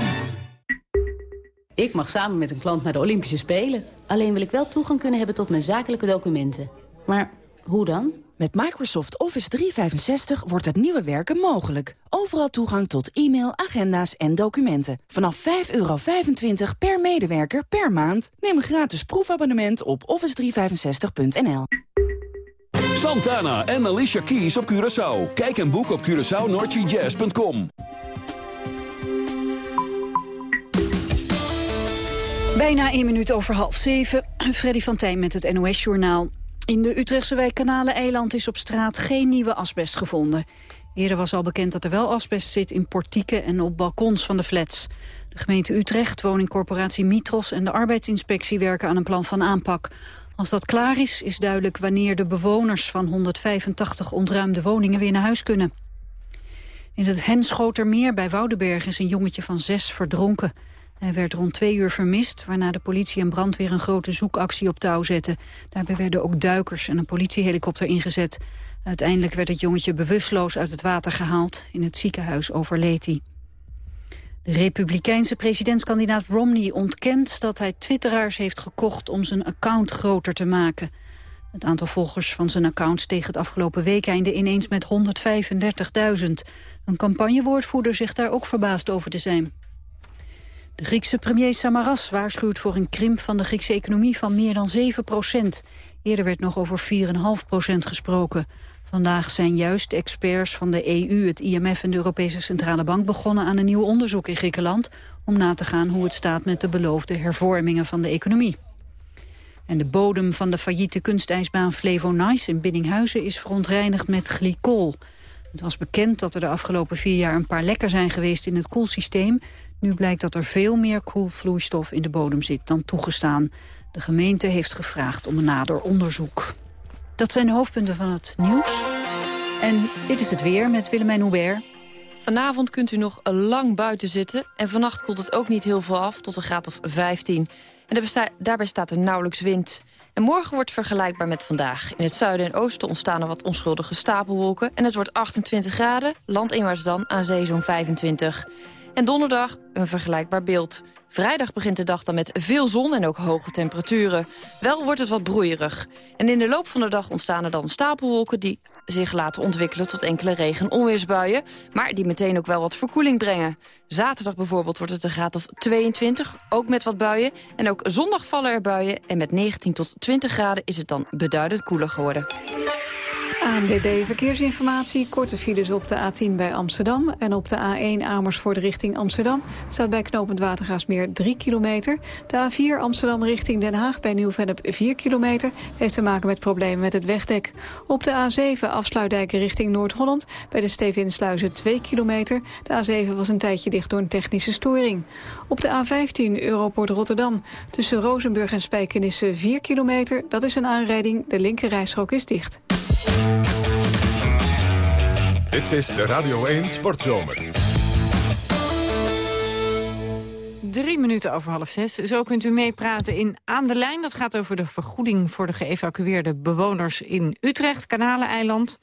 Ik mag samen met een klant naar de Olympische Spelen. Alleen wil ik wel toegang kunnen hebben tot mijn zakelijke documenten. Maar hoe dan? Met Microsoft Office 365 wordt het nieuwe werken mogelijk. Overal toegang tot e-mail, agenda's en documenten. Vanaf 5,25 per medewerker per maand. Neem een gratis proefabonnement op office365.nl. Santana en Alicia Keys op Curaçao. Kijk en boek op CuraçaoNoordseaJazz.com. Bijna één minuut over half zeven. Freddy van Tijn met het NOS-journaal. In de Utrechtse wijk Kanaleneiland is op straat geen nieuwe asbest gevonden. Eerder was al bekend dat er wel asbest zit in portieken en op balkons van de flats. De gemeente Utrecht, woningcorporatie Mitros en de arbeidsinspectie werken aan een plan van aanpak. Als dat klaar is, is duidelijk wanneer de bewoners van 185 ontruimde woningen weer naar huis kunnen. In het Henschotermeer bij Woudenberg is een jongetje van zes verdronken. Hij werd rond twee uur vermist, waarna de politie en brandweer een grote zoekactie op touw zetten. Daarbij werden ook duikers en een politiehelikopter ingezet. Uiteindelijk werd het jongetje bewusteloos uit het water gehaald. In het ziekenhuis overleed hij. De republikeinse presidentskandidaat Romney ontkent dat hij twitteraars heeft gekocht om zijn account groter te maken. Het aantal volgers van zijn account steeg het afgelopen weekeinde ineens met 135.000. Een campagnewoordvoerder zegt daar ook verbaasd over te zijn. De Griekse premier Samaras waarschuwt voor een krimp van de Griekse economie van meer dan 7 procent. Eerder werd nog over 4,5 procent gesproken. Vandaag zijn juist experts van de EU, het IMF en de Europese Centrale Bank begonnen aan een nieuw onderzoek in Griekenland om na te gaan hoe het staat met de beloofde hervormingen van de economie. En de bodem van de failliete kunstijsbaan Flevonice in Biddinghuizen is verontreinigd met glycol. Het was bekend dat er de afgelopen vier jaar een paar lekken zijn geweest in het koelsysteem. Nu blijkt dat er veel meer koelvloeistof in de bodem zit dan toegestaan. De gemeente heeft gevraagd om een nader onderzoek. Dat zijn de hoofdpunten van het nieuws. En dit is het weer met Willemijn Hubert. Vanavond kunt u nog lang buiten zitten. En vannacht koelt het ook niet heel veel af, tot een graad of 15. En daarbij staat er nauwelijks wind. En morgen wordt vergelijkbaar met vandaag. In het zuiden en oosten ontstaan er wat onschuldige stapelwolken. En het wordt 28 graden, landinwaarts dan, aan zee zo'n 25. En donderdag een vergelijkbaar beeld. Vrijdag begint de dag dan met veel zon en ook hoge temperaturen. Wel wordt het wat broeierig. En in de loop van de dag ontstaan er dan stapelwolken... die zich laten ontwikkelen tot enkele regen- en onweersbuien... maar die meteen ook wel wat verkoeling brengen. Zaterdag bijvoorbeeld wordt het een graad of 22, ook met wat buien. En ook zondag vallen er buien en met 19 tot 20 graden... is het dan beduidend koeler geworden. ANWB Verkeersinformatie. Korte files op de A10 bij Amsterdam. En op de A1 Amersfoort richting Amsterdam... staat bij knooppunt Watergaasmeer 3 kilometer. De A4 Amsterdam richting Den Haag bij Nieuw-Vennep 4 kilometer... heeft te maken met problemen met het wegdek. Op de A7 Afsluitdijk richting Noord-Holland... bij de Stevinsluizen 2 kilometer. De A7 was een tijdje dicht door een technische storing. Op de A15 Europort Rotterdam tussen Rozenburg en Spijkenisse 4 kilometer. Dat is een aanrijding, de linkerrijstrook is dicht. Dit is de Radio 1 Sportzomer. Drie minuten over half zes. Zo kunt u meepraten in Aan de Lijn. Dat gaat over de vergoeding voor de geëvacueerde bewoners in Utrecht, Kanaleneiland.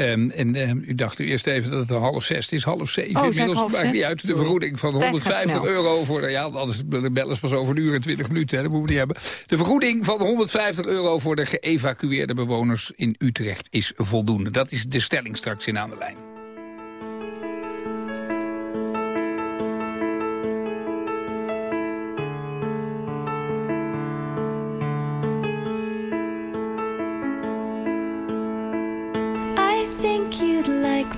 Ehm, en ehm, u dacht u eerst even dat het half zes is, half zeven. Oh, Inmiddels half maakt zes? niet uit de vergoeding van Tijd gaat 150 snel. euro voor... de- Ja, anders de bellen is pas over een uur en 20 minuten. Hè, dat moeten we niet hebben. De vergoeding van 150 euro voor de geëvacueerde bewoners in Utrecht is voldoende. Dat is de stelling straks in Aan de Lijn.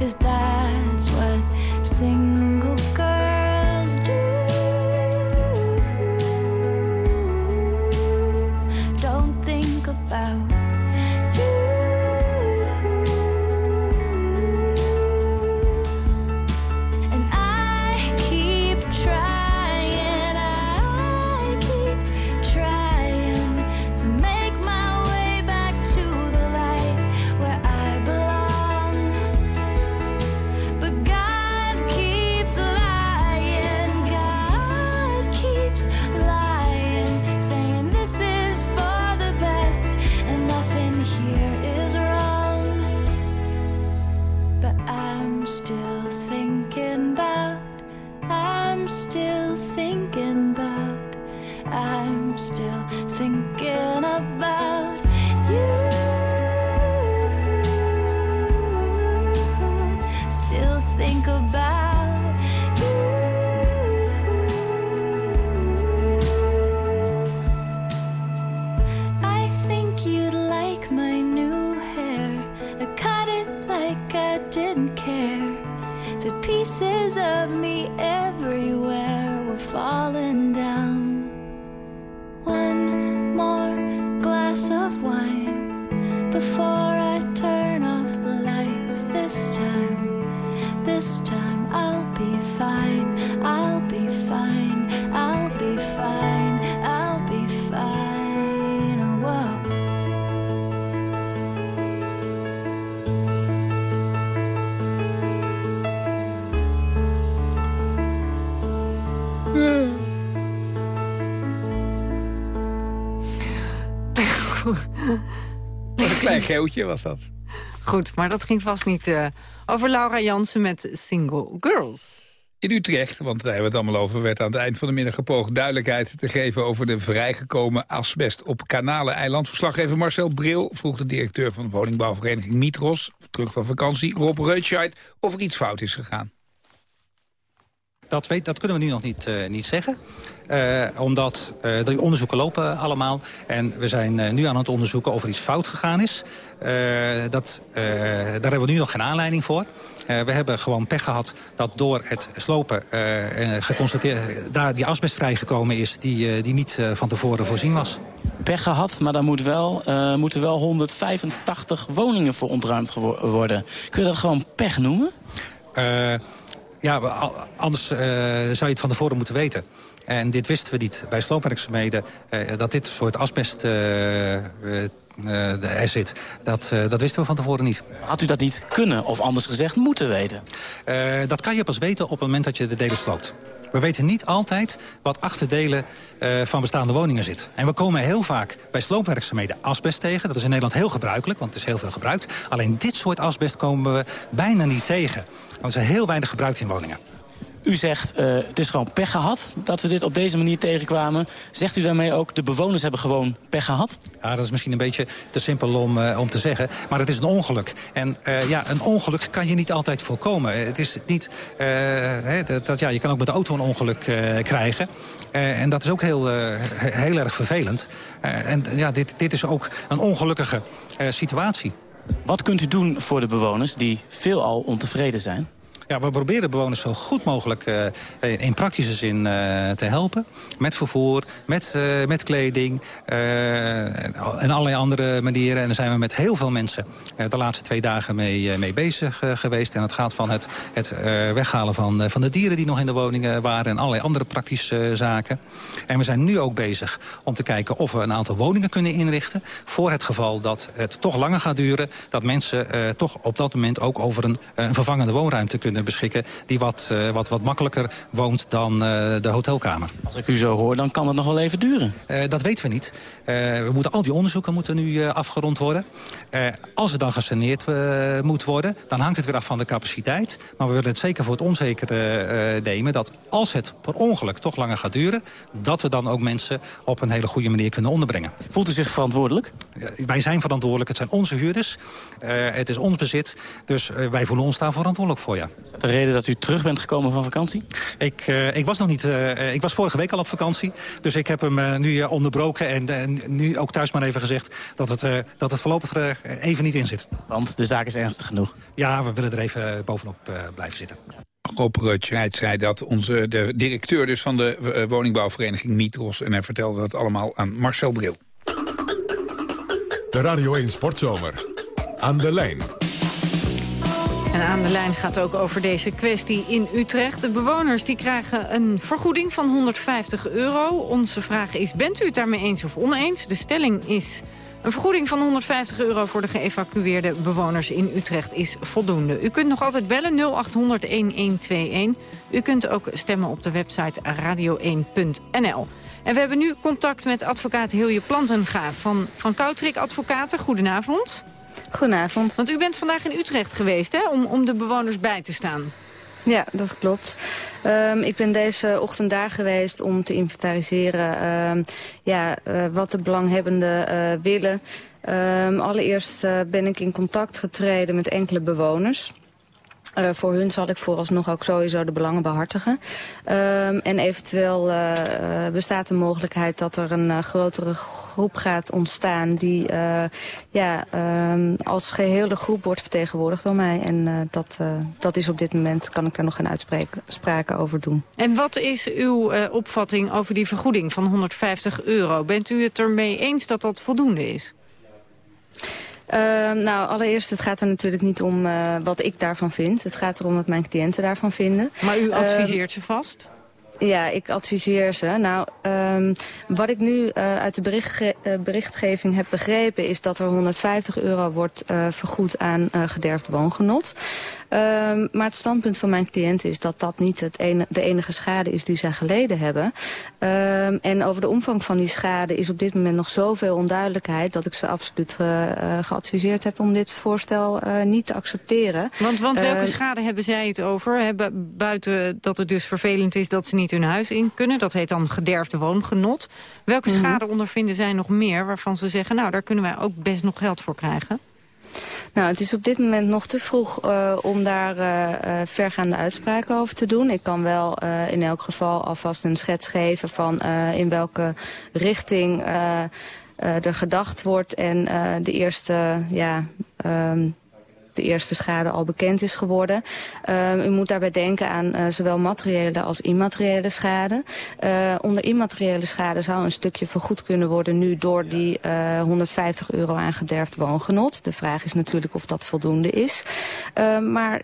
Cause that's what single Wat een klein geeltje was dat. Goed, maar dat ging vast niet eh, over Laura Jansen met Single Girls. In Utrecht, want daar hebben we het allemaal over... werd aan het eind van de middag gepoogd duidelijkheid te geven... over de vrijgekomen asbest op Kanalen-eiland. Verslaggever Marcel Bril vroeg de directeur van de woningbouwvereniging Mitros... terug van vakantie, Rob Reutscheid, of er iets fout is gegaan. Dat, weet, dat kunnen we nu nog niet, eh, niet zeggen. Eh, omdat eh, die onderzoeken lopen allemaal. En we zijn eh, nu aan het onderzoeken of er iets fout gegaan is. Dat, daar hebben we nu nog geen aanleiding voor. We hebben gewoon pech gehad dat door het slopen geconstateerd... daar die asbest vrijgekomen is die, die niet van tevoren voorzien was. Pech gehad, maar daar moet wel, moeten wel 185 woningen voor ontruimd worden. Kun je dat gewoon pech noemen? Ja, anders zou je het van tevoren moeten weten. En dit wisten we niet bij sloopwerkzaamheden. eh, dat dit soort asbest eh, eh, er zit. Dat, dat wisten we van tevoren niet. Had u dat niet kunnen, of anders gezegd moeten weten? Dat kan je pas weten op het moment dat je de delen sloopt. We weten niet altijd wat achter delen eh, van bestaande woningen zit. En we komen heel vaak bij sloopwerkzaamheden asbest tegen. Dat is in Nederland heel gebruikelijk, want het is heel veel gebruikt. Alleen dit soort asbest komen we bijna niet tegen. Want er is heel weinig gebruikt in woningen. U zegt, eh, het is gewoon pech gehad dat we dit op deze manier tegenkwamen. Zegt u daarmee ook, de bewoners hebben gewoon pech gehad? Ja, dat is misschien een beetje te simpel om, eh, om te zeggen. Maar het is een ongeluk. En eh, ja, een ongeluk kan je niet altijd voorkomen. Het is niet... hè, dat, dat- ja, je kan ook met de auto een ongeluk krijgen. En dat is ook heel, he- heel erg vervelend. En ja, dit, dit is ook een ongelukkige situatie. Wat kunt u doen voor de bewoners die veelal ontevreden zijn? Ja, we proberen bewoners zo goed mogelijk eh, in praktische zin eh, te helpen. Met vervoer, met, eh, met kleding en allerlei andere manieren. En daar zijn we met heel veel mensen de laatste twee dagen mee, mee bezig geweest. En het gaat van het, het weghalen van, van de dieren die nog in de woningen waren... en allerlei andere praktische zaken. En we zijn nu ook bezig om te kijken of we een aantal woningen kunnen inrichten... voor het geval dat het toch langer gaat duren... dat mensen toch op dat moment ook over een, een vervangende woonruimte kunnen beschikken... die wat, eh, wat, wat makkelijker woont dan eh, de hotelkamer. Als ik u zo hoor, dan kan het nog wel even duren. Eh, dat weten we niet. We moeten, al die onderzoeken moeten nu afgerond worden. Als het dan gesaneerd moet worden, dan hangt het weer af van de capaciteit. Maar we willen het zeker voor het onzekere nemen... dat als het per ongeluk toch langer gaat duren... dat we dan ook mensen op een hele goede manier kunnen onderbrengen. Voelt u zich verantwoordelijk? wij zijn verantwoordelijk. Het zijn onze huurders. Het is ons bezit. Dus wij voelen ons daar verantwoordelijk voor, ja. Is dat de reden dat u terug bent gekomen van vakantie? Ik, eh, ik was nog niet. eh, ik was vorige week al op vakantie. Dus ik heb hem eh, nu eh, onderbroken. En nu ook thuis maar even gezegd dat het, eh, dat het voorlopig er even niet in zit. Want de zaak is ernstig genoeg. Ja, we willen er even bovenop eh, blijven zitten. Rob Rutschheid zei dat onze, de directeur dus van de woningbouwvereniging Mitros... en hij vertelde dat allemaal aan Marcel Bril. De Radio 1 Sportzomer. Aan de lijn. En aan de lijn gaat ook over deze kwestie in Utrecht. De bewoners die krijgen een vergoeding van 150 euro. Onze vraag is, bent u het daarmee eens of oneens? De stelling is... Een vergoeding van 150 euro voor de geëvacueerde bewoners in Utrecht is voldoende. U kunt nog altijd bellen 0800-1121. U kunt ook stemmen op de website radio1.nl. En we hebben nu contact met advocaat Hilje Plantenga van, van Koutrik Advocaten. Goedenavond. Goedenavond. Want u bent vandaag in Utrecht geweest hè, om, om de bewoners bij te staan. Ja, dat klopt. Ehm, ik ben deze ochtend daar geweest om te inventariseren ehm, ja, eh, wat de belanghebbenden eh, willen. Ehm, allereerst eh, ben ik in contact getreden met enkele bewoners. Eh, voor hun zal ik vooralsnog ook sowieso de belangen behartigen. Ehm, en eventueel eh, eh, bestaat de mogelijkheid dat er een grotere groep gaat ontstaan... die ja, ehm, als gehele groep wordt vertegenwoordigd door mij. En dat, dat is op dit moment, kan ik er nog geen uitspraken over doen. En wat is uw opvatting over die vergoeding van 150 euro? Bent u het ermee eens dat dat voldoende is? Ehm, nou, allereerst, het gaat er natuurlijk niet om eh, wat ik daarvan vind. Het gaat erom wat mijn cliënten daarvan vinden. Maar u Ehm, adviseert ze vast? Ja, ik adviseer ze. Nou, ehm, wat ik nu eh, uit de berichtge- eh, berichtgeving heb begrepen... is dat er 150 euro wordt vergoed aan gederfd woongenot. Ehm, maar het standpunt van mijn cliënten is dat dat niet het ene, de enige schade is die zij geleden hebben. Ehm, en over de omvang van die schade is op dit moment nog zoveel onduidelijkheid... dat ik ze absoluut eh, eh, geadviseerd heb om dit voorstel eh, niet te accepteren. Want, want welke schade hebben zij het over? Buiten dat het dus vervelend is dat ze niet hun huis in kunnen. Dat heet dan gederfde woongenot. Welke Mhm. schade ondervinden zij nog meer waarvan ze zeggen... nou, daar kunnen wij ook best nog geld voor krijgen? Nou, het is op dit moment nog te vroeg eh, om daar eh, vergaande uitspraken over te doen. Ik kan wel eh, in elk geval alvast een schets geven van in welke richting er gedacht wordt. En de eerste, ja... ehm, de eerste schade al bekend is geworden. Uh, u moet daarbij denken aan uh, zowel materiële als immateriële schade. Uh, onder immateriële schade zou een stukje vergoed kunnen worden nu door die uh, 150 euro aangederfd woongenot. De vraag is natuurlijk of dat voldoende is. Uh, maar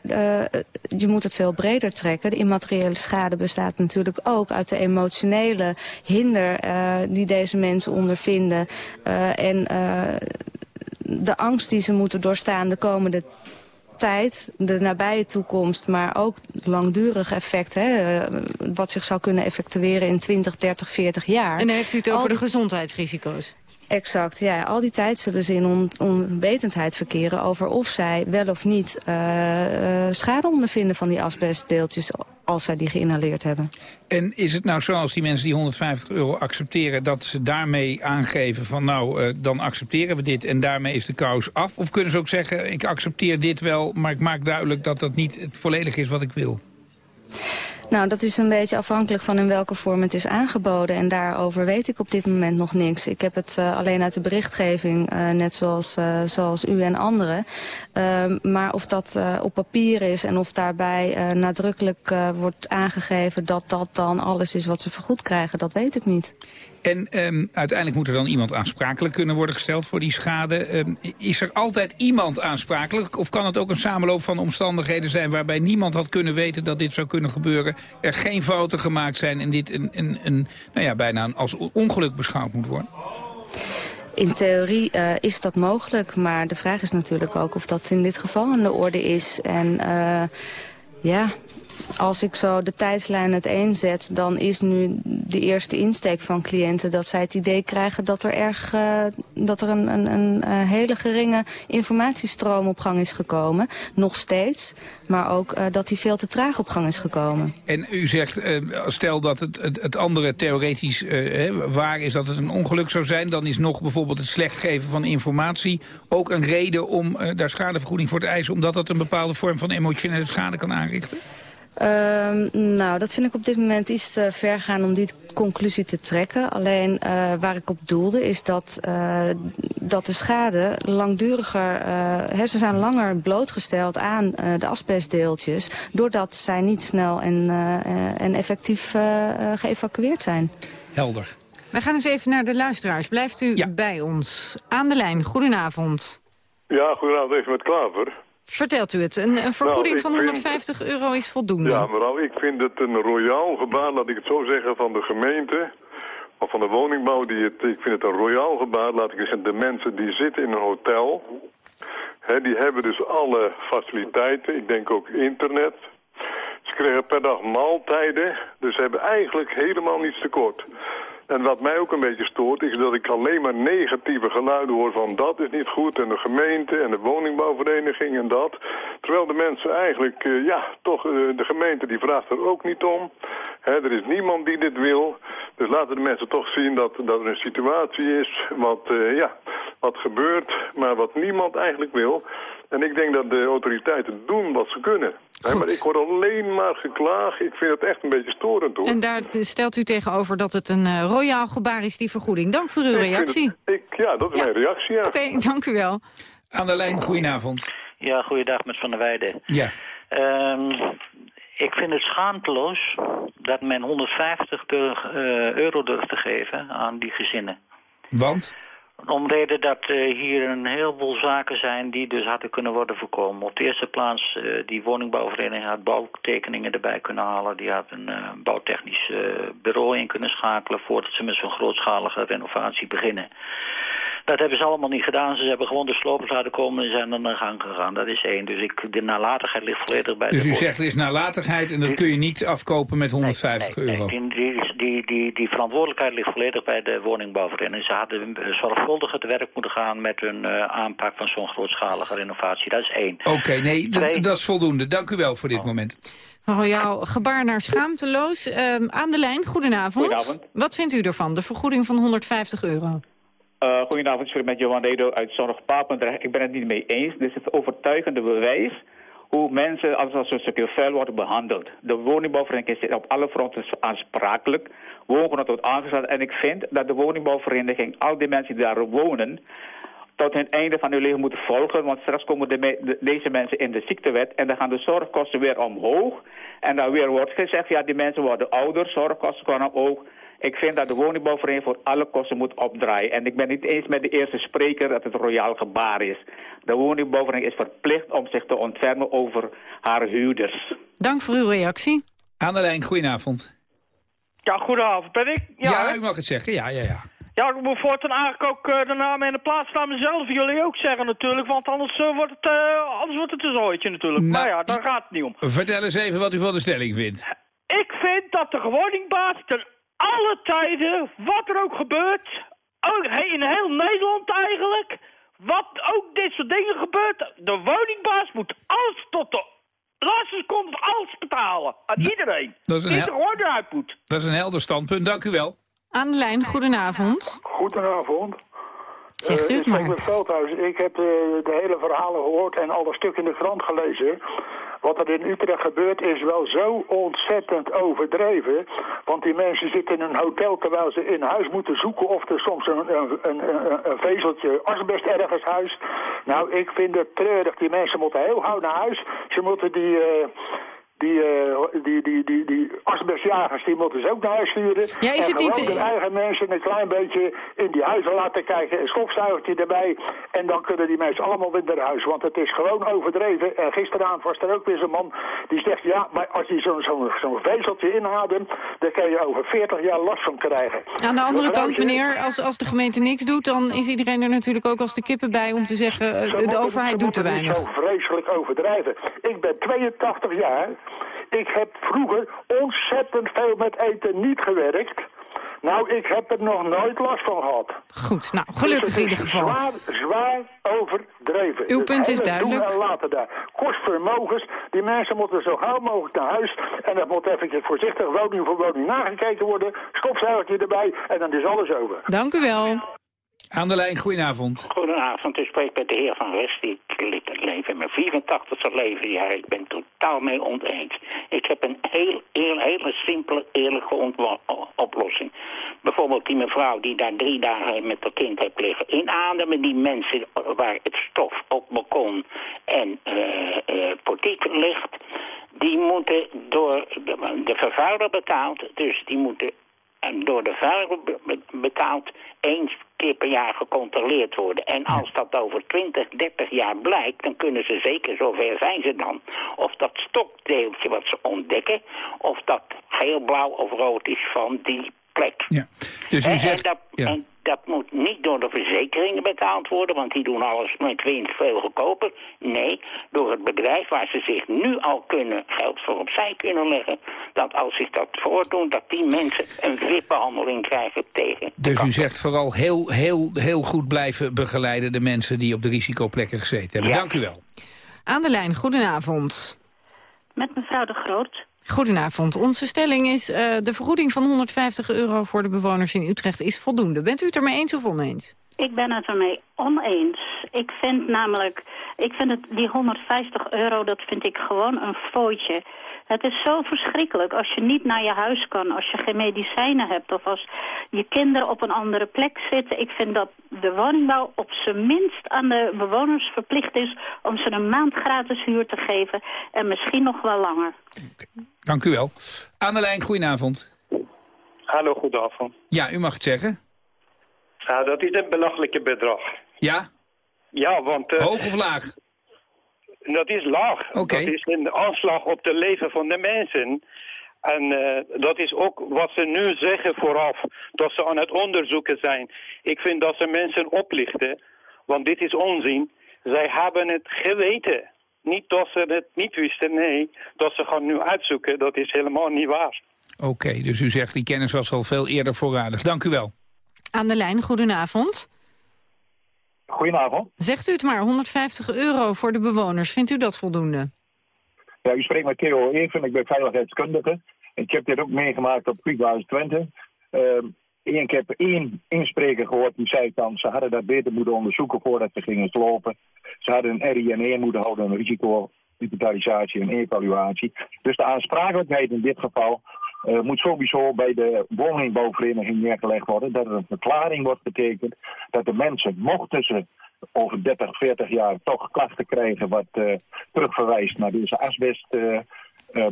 je moet het veel breder trekken. De immateriële schade bestaat natuurlijk ook uit de emotionele hinder die deze mensen ondervinden. Uh, en de angst die ze moeten doorstaan de komende tijd, de nabije toekomst, maar ook langdurige effecten, hè, wat zich zou kunnen effectueren in 20, 30, 40 jaar. En dan heeft u het over de gezondheidsrisico's. Exact, ja. Al die tijd zullen ze in on onwetendheid verkeren over of zij wel of niet uh, schade ondervinden van die asbestdeeltjes als zij die geïnhaleerd hebben. En is het nou zo als die mensen die 150 euro accepteren... dat ze daarmee aangeven van nou, uh, dan accepteren we dit en daarmee is de kous af? Of kunnen ze ook zeggen, ik accepteer dit wel, maar ik maak duidelijk dat dat niet het volledig is wat ik wil? Nou, dat is een beetje afhankelijk van in welke vorm het is aangeboden. En daarover weet ik op dit moment nog niks. Ik heb het uh, alleen uit de berichtgeving, uh, net zoals, uh, zoals u en anderen. Ehm, maar of dat op papier is en of daarbij nadrukkelijk wordt aangegeven... dat dat dan alles is wat ze vergoed krijgen, dat weet ik niet. En um, uiteindelijk moet er dan iemand aansprakelijk kunnen worden gesteld voor die schade. Um, is er altijd iemand aansprakelijk? Of kan het ook een samenloop van omstandigheden zijn... waarbij niemand had kunnen weten dat dit zou kunnen gebeuren... er geen fouten gemaakt zijn en dit een, een, een, nou ja, bijna als ongeluk beschouwd moet worden? In theorie uh, is dat mogelijk, maar de vraag is natuurlijk ook of dat in dit geval aan de orde is. En uh, ja, als ik zo de tijdslijn uiteenzet, dan is nu de eerste insteek van cliënten dat zij het idee krijgen dat er, erg, uh, dat er een, een, een hele geringe informatiestroom op gang is gekomen. Nog steeds. Maar ook uh, dat die veel te traag op gang is gekomen. En u zegt, uh, stel dat het, het, het andere theoretisch waar is dat het een ongeluk zou zijn... dan is nog bijvoorbeeld het slecht geven van informatie ook een reden om daar schadevergoeding voor te eisen... omdat dat een bepaalde vorm van emotionele schade kan aanrichten? Uh, nou, dat vind ik op dit moment iets te ver gaan om die conclusie te trekken. Alleen uh, waar ik op doelde is dat, uh, dat de schade langduriger... Uh, ze zijn langer blootgesteld aan de asbestdeeltjes... doordat zij niet snel en, en effectief geëvacueerd zijn. Helder. We gaan eens even naar de luisteraars. Blijft u ja. bij ons. Aan de lijn, goedenavond. Ja, goedenavond, even met Klaver. Vertelt u het. Een, een vergoeding nou, van 150 vind... euro is voldoende. Ja, mevrouw, ik vind het een royaal gebaar, laat ik het zo zeggen, van de gemeente. Of van de woningbouw. Die het, ik vind het een royaal gebaar, laat ik zeggen. De mensen die zitten in een hotel, hè, die hebben dus alle faciliteiten. Ik denk ook internet. Ze krijgen per dag maaltijden. Dus ze hebben eigenlijk helemaal niets tekort. En wat mij ook een beetje stoort is dat ik alleen maar negatieve geluiden hoor van dat is niet goed en de gemeente en de woningbouwvereniging en dat. Terwijl de mensen eigenlijk, uh, ja, toch, uh, de gemeente die vraagt er ook niet om. Er is niemand die dit wil. Dus laten de mensen toch zien dat, dat er een situatie is wat, uh, ja, wat gebeurt, maar wat niemand eigenlijk wil. En ik denk dat de autoriteiten doen wat ze kunnen. Maar ik hoor alleen maar geklaag. Ik vind het echt een beetje storend hoor. En daar stelt u tegenover dat het een uh, royaal gebaar is, die vergoeding. Dank voor uw ik reactie. Het, ik, ja, dat is ja. mijn reactie, ja. Oké, okay, dank u wel. Aan de lijn, goedenavond. Ja, goeiedag met Van der Weijden. Ja. Um, ik vind het schaamteloos dat men 150 durf, uh, euro durft te geven aan die gezinnen. Want? Om reden dat uh, hier een heleboel zaken zijn die dus hadden kunnen worden voorkomen. Op de eerste plaats, uh, die woningbouwvereniging had bouwtekeningen erbij kunnen halen. Die had een uh, bouwtechnisch bureau in kunnen schakelen voordat ze met zo'n grootschalige renovatie beginnen. Dat hebben ze allemaal niet gedaan. Ze hebben gewoon de slopers laten komen en zijn dan aan de gang gegaan. Dat is één. Dus ik, de nalatigheid ligt volledig bij dus de Dus u zegt er is nalatigheid en dat kun je niet afkopen met 150 nee, nee, euro? Nee, die, die, die, die, verantwoordelijkheid ligt volledig bij de woningbouwvereniging. Ze hadden zorgvuldiger te werk moeten gaan met hun uh, aanpak van zo'n grootschalige renovatie. Dat is één. Oké, okay, nee, dat, dat, is voldoende. Dank u wel voor dit oh. moment. Royaal gebaar naar schaamteloos. Uh, aan de lijn, goedenavond. Goedenavond. Wat vindt u ervan, de vergoeding van 150 euro? Uh, goedenavond, ik met Johan Redo uit Zorg Papendrecht. Ik ben het niet mee eens. Dit is het overtuigende bewijs hoe mensen als, een stukje vuil worden behandeld. De woningbouwvereniging is op alle fronten aansprakelijk. Woongenot wordt aangesteld. En ik vind dat de woningbouwvereniging al die mensen die daar wonen... tot hun einde van hun leven moeten volgen. Want straks komen de de, deze mensen in de ziektewet... en dan gaan de zorgkosten weer omhoog. En dan weer wordt gezegd, ja, die mensen worden ouder, zorgkosten gaan omhoog... Ik vind dat de woningbouwvereniging voor alle kosten moet opdraaien. En ik ben niet eens met de eerste spreker dat het royaal gebaar is. De woningbouwvereniging is verplicht om zich te ontfermen over haar huurders. Dank voor uw reactie. Aan de lijn, goedenavond. Ja, goedenavond. Ben ik? Ja, ja u mag het zeggen. Ja, ja, ja. Ja, ik moet voortaan eigenlijk ook uh, de naam en de plaatsnaam mezelf jullie ook zeggen natuurlijk. Want anders, uh, wordt, het, uh, anders wordt het een zooitje natuurlijk. Nou, maar ja, daar gaat het niet om. Vertel eens even wat u van de stelling vindt. Ik vind dat de woningbaas ten alle tijden, wat er ook gebeurt, ook in heel Nederland eigenlijk, wat ook dit soort dingen gebeurt, de woningbaas moet alles tot de laatste seconde alles betalen. Aan Nou, iedereen. dat is een er gewoon eruit moet. Dat is een helder standpunt, dank u wel. Aan de lijn, goedenavond. Goedenavond. Zegt u Eh, het ik maar. Veldhuis. Ik heb eh, de hele verhalen gehoord en alle stukken in de krant gelezen. Wat er in Utrecht gebeurt is wel zo ontzettend overdreven. Want die mensen zitten in een hotel terwijl ze in huis moeten zoeken of er soms een, een, een, een, vezeltje asbest ergens huist. Nou, ik vind het treurig. Die mensen moeten heel gauw naar huis. Ze moeten die... eh, die, eh, die, die, die, die asbestjagers, die moeten ze ook naar huis sturen. Ja, is en het niet- gewoon de eigen mensen een klein beetje in die huizen laten kijken. Een stofzuigertje erbij. En dan kunnen die mensen allemaal weer naar huis. Want het is gewoon overdreven. En gisteravond was er ook weer zo'n man die zegt... ja, maar als je zo'n zo'n zo'n vezeltje inademt... dan kan je over 40 jaar last van krijgen. Aan de andere kant, meneer, als, als de gemeente niks doet... dan is iedereen er natuurlijk ook als de kippen bij om te zeggen... eh, de overheid doet te moeten niet weinig. zo vreselijk overdrijven. Ik ben 82 jaar. Ik heb vroeger ontzettend veel met eten niet gewerkt. Nou, ik heb er nog nooit last van gehad. Goed, nou, gelukkig Dus in ieder geval. Zwaar, zwaar overdreven. Uw Het punt is duidelijk. En laten daar. Kost vermogens. Die mensen moeten zo gauw mogelijk naar huis. En dat moet eventjes voorzichtig woning voor woning nagekeken worden. Stofzuigertje erbij. En dan is alles over. Dank u wel. Aan de lijn, goedenavond. Goedenavond, u spreekt met de heer Van West. Ik le- leef in mijn 84e levensjaar. Ik ben totaal mee oneens. Ik heb een heel, heel, hele simpele, eerlijke oplossing. Bijvoorbeeld die mevrouw die daar drie dagen met haar kind heeft liggen. Inademen die mensen waar het stof op balkon en eh eh, portiek ligt... die moeten door de, de vervuiler betaald. Dus die moeten en door de vuiler be- be- betaald eens keer per jaar gecontroleerd worden. En als dat over 20, 30 jaar blijkt, dan kunnen ze zeker, zover zijn ze dan, of dat stokdeeltje wat ze ontdekken, of dat heel blauw of rood is van die plek. Dus u en, zegt... en dat, ja. en dat moet niet door de verzekeringen betaald worden, want die doen alles met winst veel goedkoper. Nee, door het bedrijf waar ze zich nu al kunnen geld voor opzij kunnen leggen, dat als zich dat voordoen, dat die mensen een VIP-behandeling krijgen tegen. Dus u zegt vooral heel, heel, heel goed blijven begeleiden... de mensen die op de risicoplekken gezeten hebben. Ja. Dank u wel. Aan de lijn, goedenavond. Met mevrouw de Groot. Goedenavond. Onze stelling is eh, de vergoeding van 150 euro voor de bewoners in Utrecht is voldoende. Bent u het ermee eens of oneens? Ik ben het ermee oneens. Ik vind namelijk, ik vind het, die 150 euro, dat vind ik gewoon een fooitje. Het is zo verschrikkelijk als je niet naar je huis kan, als je geen medicijnen hebt... of als je kinderen op een andere plek zitten. Ik vind dat de woningbouw op zijn minst aan de bewoners verplicht is... om ze een maand gratis huur te geven en misschien nog wel langer. Dank u wel. Aan de lijn, goedenavond. Hallo, goedenavond. Ja, u mag het zeggen. Nou, dat is een belachelijke bedrag. Ja? Ja, want... eh, Hoog of laag? Dat is laag. Dat is een aanslag op het leven van de mensen. En eh, dat is ook wat ze nu zeggen vooraf, dat ze aan het onderzoeken zijn. Ik vind dat ze mensen oplichten, want dit is onzin. Zij hebben het geweten. Niet dat ze het niet wisten, nee. Dat ze gaan nu uitzoeken, dat is helemaal niet waar. Oké, dus u zegt die kennis was al veel eerder voorradig. Dank u wel. Aan de lijn, goedenavond. Goedenavond. Zegt u het maar, 150 euro voor de bewoners. Vindt u dat voldoende? Ja, u spreekt met Theo Even, ik ben veiligheidskundige. Ik heb dit ook meegemaakt op Vliegbasis Twente. Ehm, ik heb één inspreker gehoord die zei dan, ze hadden dat beter moeten onderzoeken voordat ze gingen slopen. Ze hadden een RINE moeten houden, een risico-inventarisatie en evaluatie. Dus de aansprakelijkheid in dit geval eh, moet sowieso bij de woningbouwvereniging neergelegd worden. Dat er een verklaring wordt getekend dat de mensen, mochten ze over 30, 40 jaar toch klachten krijgen wat eh, terugverwijst naar deze asbest. eh, eh,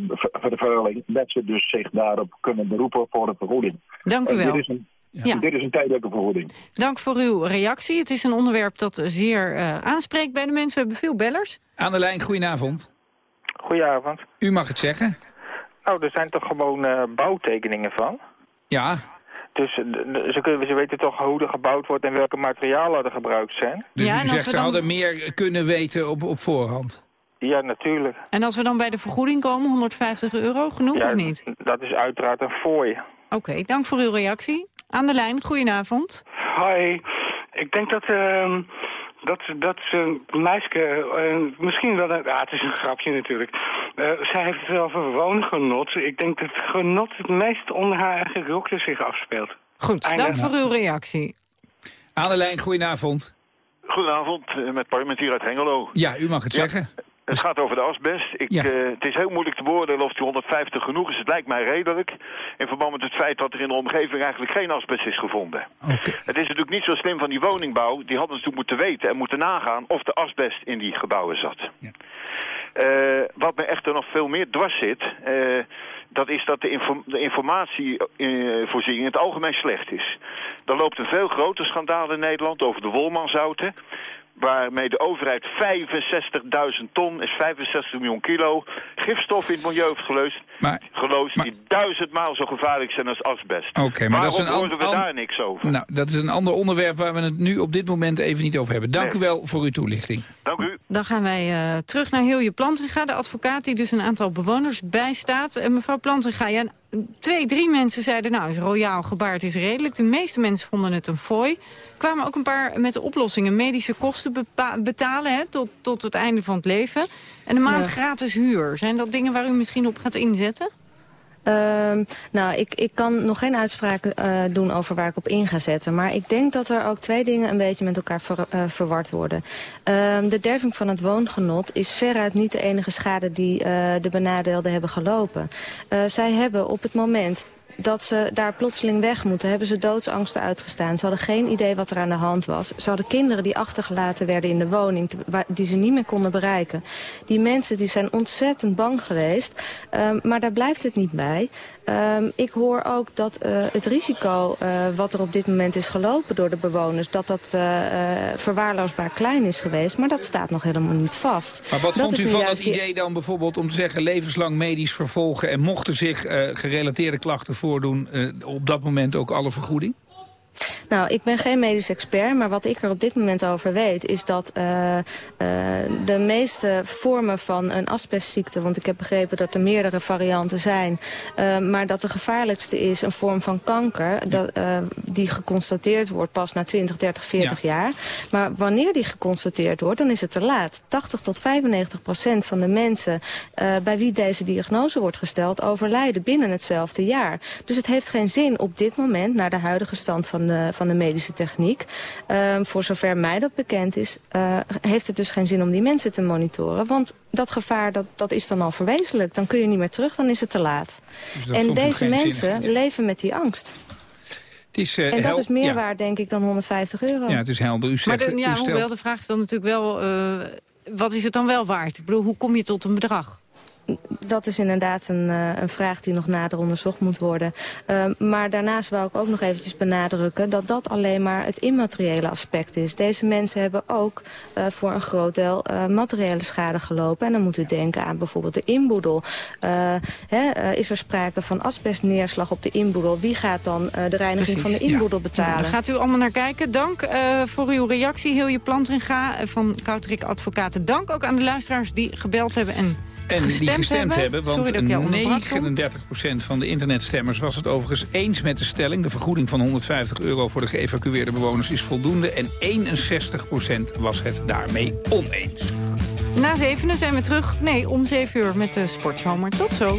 dat ze dus zich daarop kunnen beroepen voor een vergoeding. Dank u wel. Dit is, een, Ja. dit is een tijdelijke vergoeding. Dank voor uw reactie. Het is een onderwerp dat zeer eh, aanspreekt bij de mensen. We hebben veel bellers. Aan de lijn, goedenavond. Goedenavond. U mag het zeggen. Oh, er zijn toch gewoon eh, bouwtekeningen van? Ja. Dus eh, ze, kunnen, ze weten toch hoe er gebouwd wordt en welke materialen er gebruikt zijn? Dus u zegt ze hadden meer kunnen weten op, op voorhand. Ja, natuurlijk. En als we dan bij de vergoeding komen, 150 euro, genoeg Ja, of niet? Dat is uiteraard een fooi. Oké, dank voor uw reactie. Aan de lijn, goedenavond. Hi, ik denk dat, ehm dat, dat een meisje, eh, misschien wel, een, ja, het is een grapje natuurlijk. Eh, zij heeft het over woongenot. Ik denk dat genot het meest onder haar eigen rokje zich afspeelt. Goed, Einde. dank voor uw reactie. Aan de lijn, goedenavond. Goedenavond, eh, met Parlement hier uit Hengelo. Ja, u mag het Ja. zeggen. Het gaat over de asbest. Ik, Ja. eh, het is heel moeilijk te beoordelen of die 150 genoeg is. Het lijkt mij redelijk. In verband met het feit dat er in de omgeving eigenlijk geen asbest is gevonden. Het is natuurlijk niet zo slim van die woningbouw. Die hadden natuurlijk moeten weten en moeten nagaan of de asbest in die gebouwen zat. Eh, wat me echter nog veel meer dwars zit, eh, dat is dat de, inform de informatievoorziening in het algemeen slecht is. Er loopt een veel groter schandaal in Nederland over de Wolmanzouten. Waarmee de overheid 65.000 ton, is 65 miljoen kilo, gifstof in het milieu heeft geloosd. geloosd die duizendmaal zo gevaarlijk zijn als asbest. Oké, maar dat is een horen we daar niks over? Nou, dat is een ander onderwerp waar we het nu op dit moment even niet over hebben. Dank u wel voor uw toelichting. Dank u. Dan gaan wij eh, terug naar Hilje Plantinga, de advocaat die dus een aantal bewoners bijstaat. En mevrouw Plantinga, ja, twee, drie mensen zeiden nou, is royaal gebaard is redelijk. De meeste mensen vonden het een fooi. kwamen ook een paar met de oplossingen medische kosten betalen hè, tot, tot het einde van het leven. En een maand Ja. gratis huur. Zijn dat dingen waar u misschien op gaat inzetten? Ehm, nou, ik, ik kan nog geen uitspraken eh, doen over waar ik op in ga zetten. Maar ik denk dat er ook twee dingen een beetje met elkaar eh, verward worden. Ehm, de derving van het woongenot is veruit niet de enige schade die eh, de benadeelden hebben gelopen. Zij hebben op het moment dat ze daar plotseling weg moeten, hebben ze doodsangsten uitgestaan. Ze hadden geen idee wat er aan de hand was. Ze hadden kinderen die achtergelaten werden in de woning, die ze niet meer konden bereiken. Die mensen die zijn ontzettend bang geweest, Ehm, maar daar blijft het niet bij. Ehm, ik hoor ook dat eh, het risico eh, wat er op dit moment is gelopen door de bewoners... dat dat eh, verwaarloosbaar klein is geweest, maar dat staat nog helemaal niet vast. Maar wat Dat vond u van dat die- idee dan bijvoorbeeld om te zeggen... levenslang medisch vervolgen en mochten zich gerelateerde klachten voordoen... op dat moment ook alle vergoeding? Nou, ik ben geen medisch expert, maar wat ik er op dit moment over weet... is dat eh, eh, de meeste vormen van een asbestziekte... want ik heb begrepen dat er meerdere varianten zijn... eh, maar dat de gevaarlijkste is een vorm van kanker... Dat, die geconstateerd wordt pas na 20, 30, 40 jaar. Maar wanneer die geconstateerd wordt, dan is het te laat. 80 tot 95 procent van de mensen bij wie deze diagnose wordt gesteld... overlijden binnen hetzelfde jaar. Dus het heeft geen zin op dit moment, naar de huidige stand van de, van de medische techniek... eh, voor zover mij dat bekend is, eh, heeft het dus geen zin om die mensen te monitoren. Want dat gevaar, dat, dat is dan al verwezenlijk. Dan kun je niet meer terug, dan is het te laat. Dus en deze mensen leven met die angst. Het is, eh, en dat is meer ja. waard, denk ik, dan 150 euro. Ja, het is helder. U Maar zegt, de, ja, u stelt- hoewel de vraag is dan natuurlijk wel... eh, wat is het dan wel waard? Ik bedoel, hoe kom je tot een bedrag? Dat is inderdaad een, eh, een vraag die nog nader onderzocht moet worden. Uh, maar daarnaast wou ik ook nog eventjes benadrukken... dat dat alleen maar het immateriële aspect is. Deze mensen hebben ook uh, voor een groot deel uh, materiële schade gelopen. En dan moeten we denken aan bijvoorbeeld de inboedel. Hè, is er sprake van asbestneerslag op de inboedel? Wie gaat dan de reiniging Precies, van de inboedel ja. betalen? Daar gaat u allemaal naar kijken. Dank voor uw reactie, Hilje Plantinga van Koutrik Advocaten. Dank ook aan de luisteraars die gebeld hebben en En gestemd die gestemd hebben, want Sorry dat ik jou onderbrak, Tom. 39% van de internetstemmers was het overigens eens met de stelling. De vergoeding van 150 euro voor de geëvacueerde bewoners is voldoende. En 61% was het daarmee oneens. Na zevenen zijn we terug. Nee, om zeven uur met de Sportzomer. Tot zo.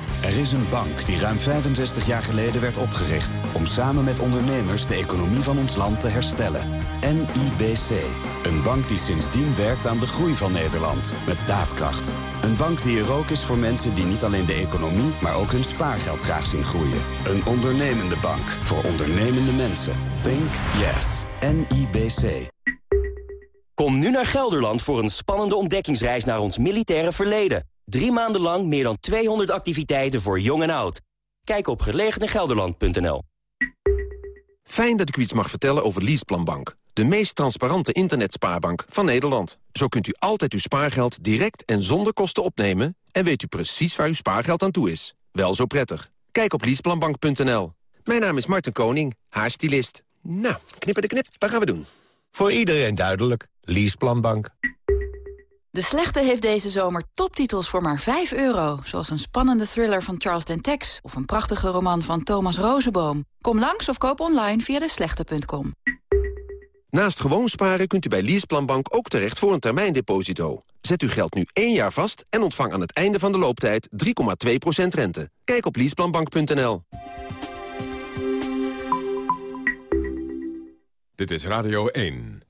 Er is een bank die ruim 65 jaar geleden werd opgericht... om samen met ondernemers de economie van ons land te herstellen. NIBC. Een bank die sindsdien werkt aan de groei van Nederland. Met daadkracht. Een bank die er ook is voor mensen die niet alleen de economie... maar ook hun spaargeld graag zien groeien. Een ondernemende bank. Voor ondernemende mensen. Think yes. NIBC. Kom nu naar Gelderland voor een spannende ontdekkingsreis naar ons militaire verleden. Drie maanden lang meer dan 200 activiteiten voor jong en oud. Kijk op gelegenegelderland.nl. Fijn dat ik u iets mag vertellen over Leaseplanbank. De meest transparante internetspaarbank van Nederland. Zo kunt u altijd uw spaargeld direct en zonder kosten opnemen... en weet u precies waar uw spaargeld aan toe is. Wel zo prettig. Kijk op leaseplanbank.nl. Mijn naam is Martin Koning, haar stylist. Nou, knippen de knip, wat gaan we doen? Voor iedereen duidelijk. Leaseplanbank. De Slechte heeft deze zomer toptitels voor maar 5 euro. Zoals een spannende thriller van Charles Dentex... of een prachtige roman van Thomas Rozenboom. Kom langs of koop online via deslechte.com. Naast gewoon sparen kunt u bij Leaseplanbank ook terecht voor een termijndeposito. Zet uw geld nu één jaar vast en ontvang aan het einde van de looptijd 3,2% rente. Kijk op leaseplanbank.nl. Dit is Radio 1.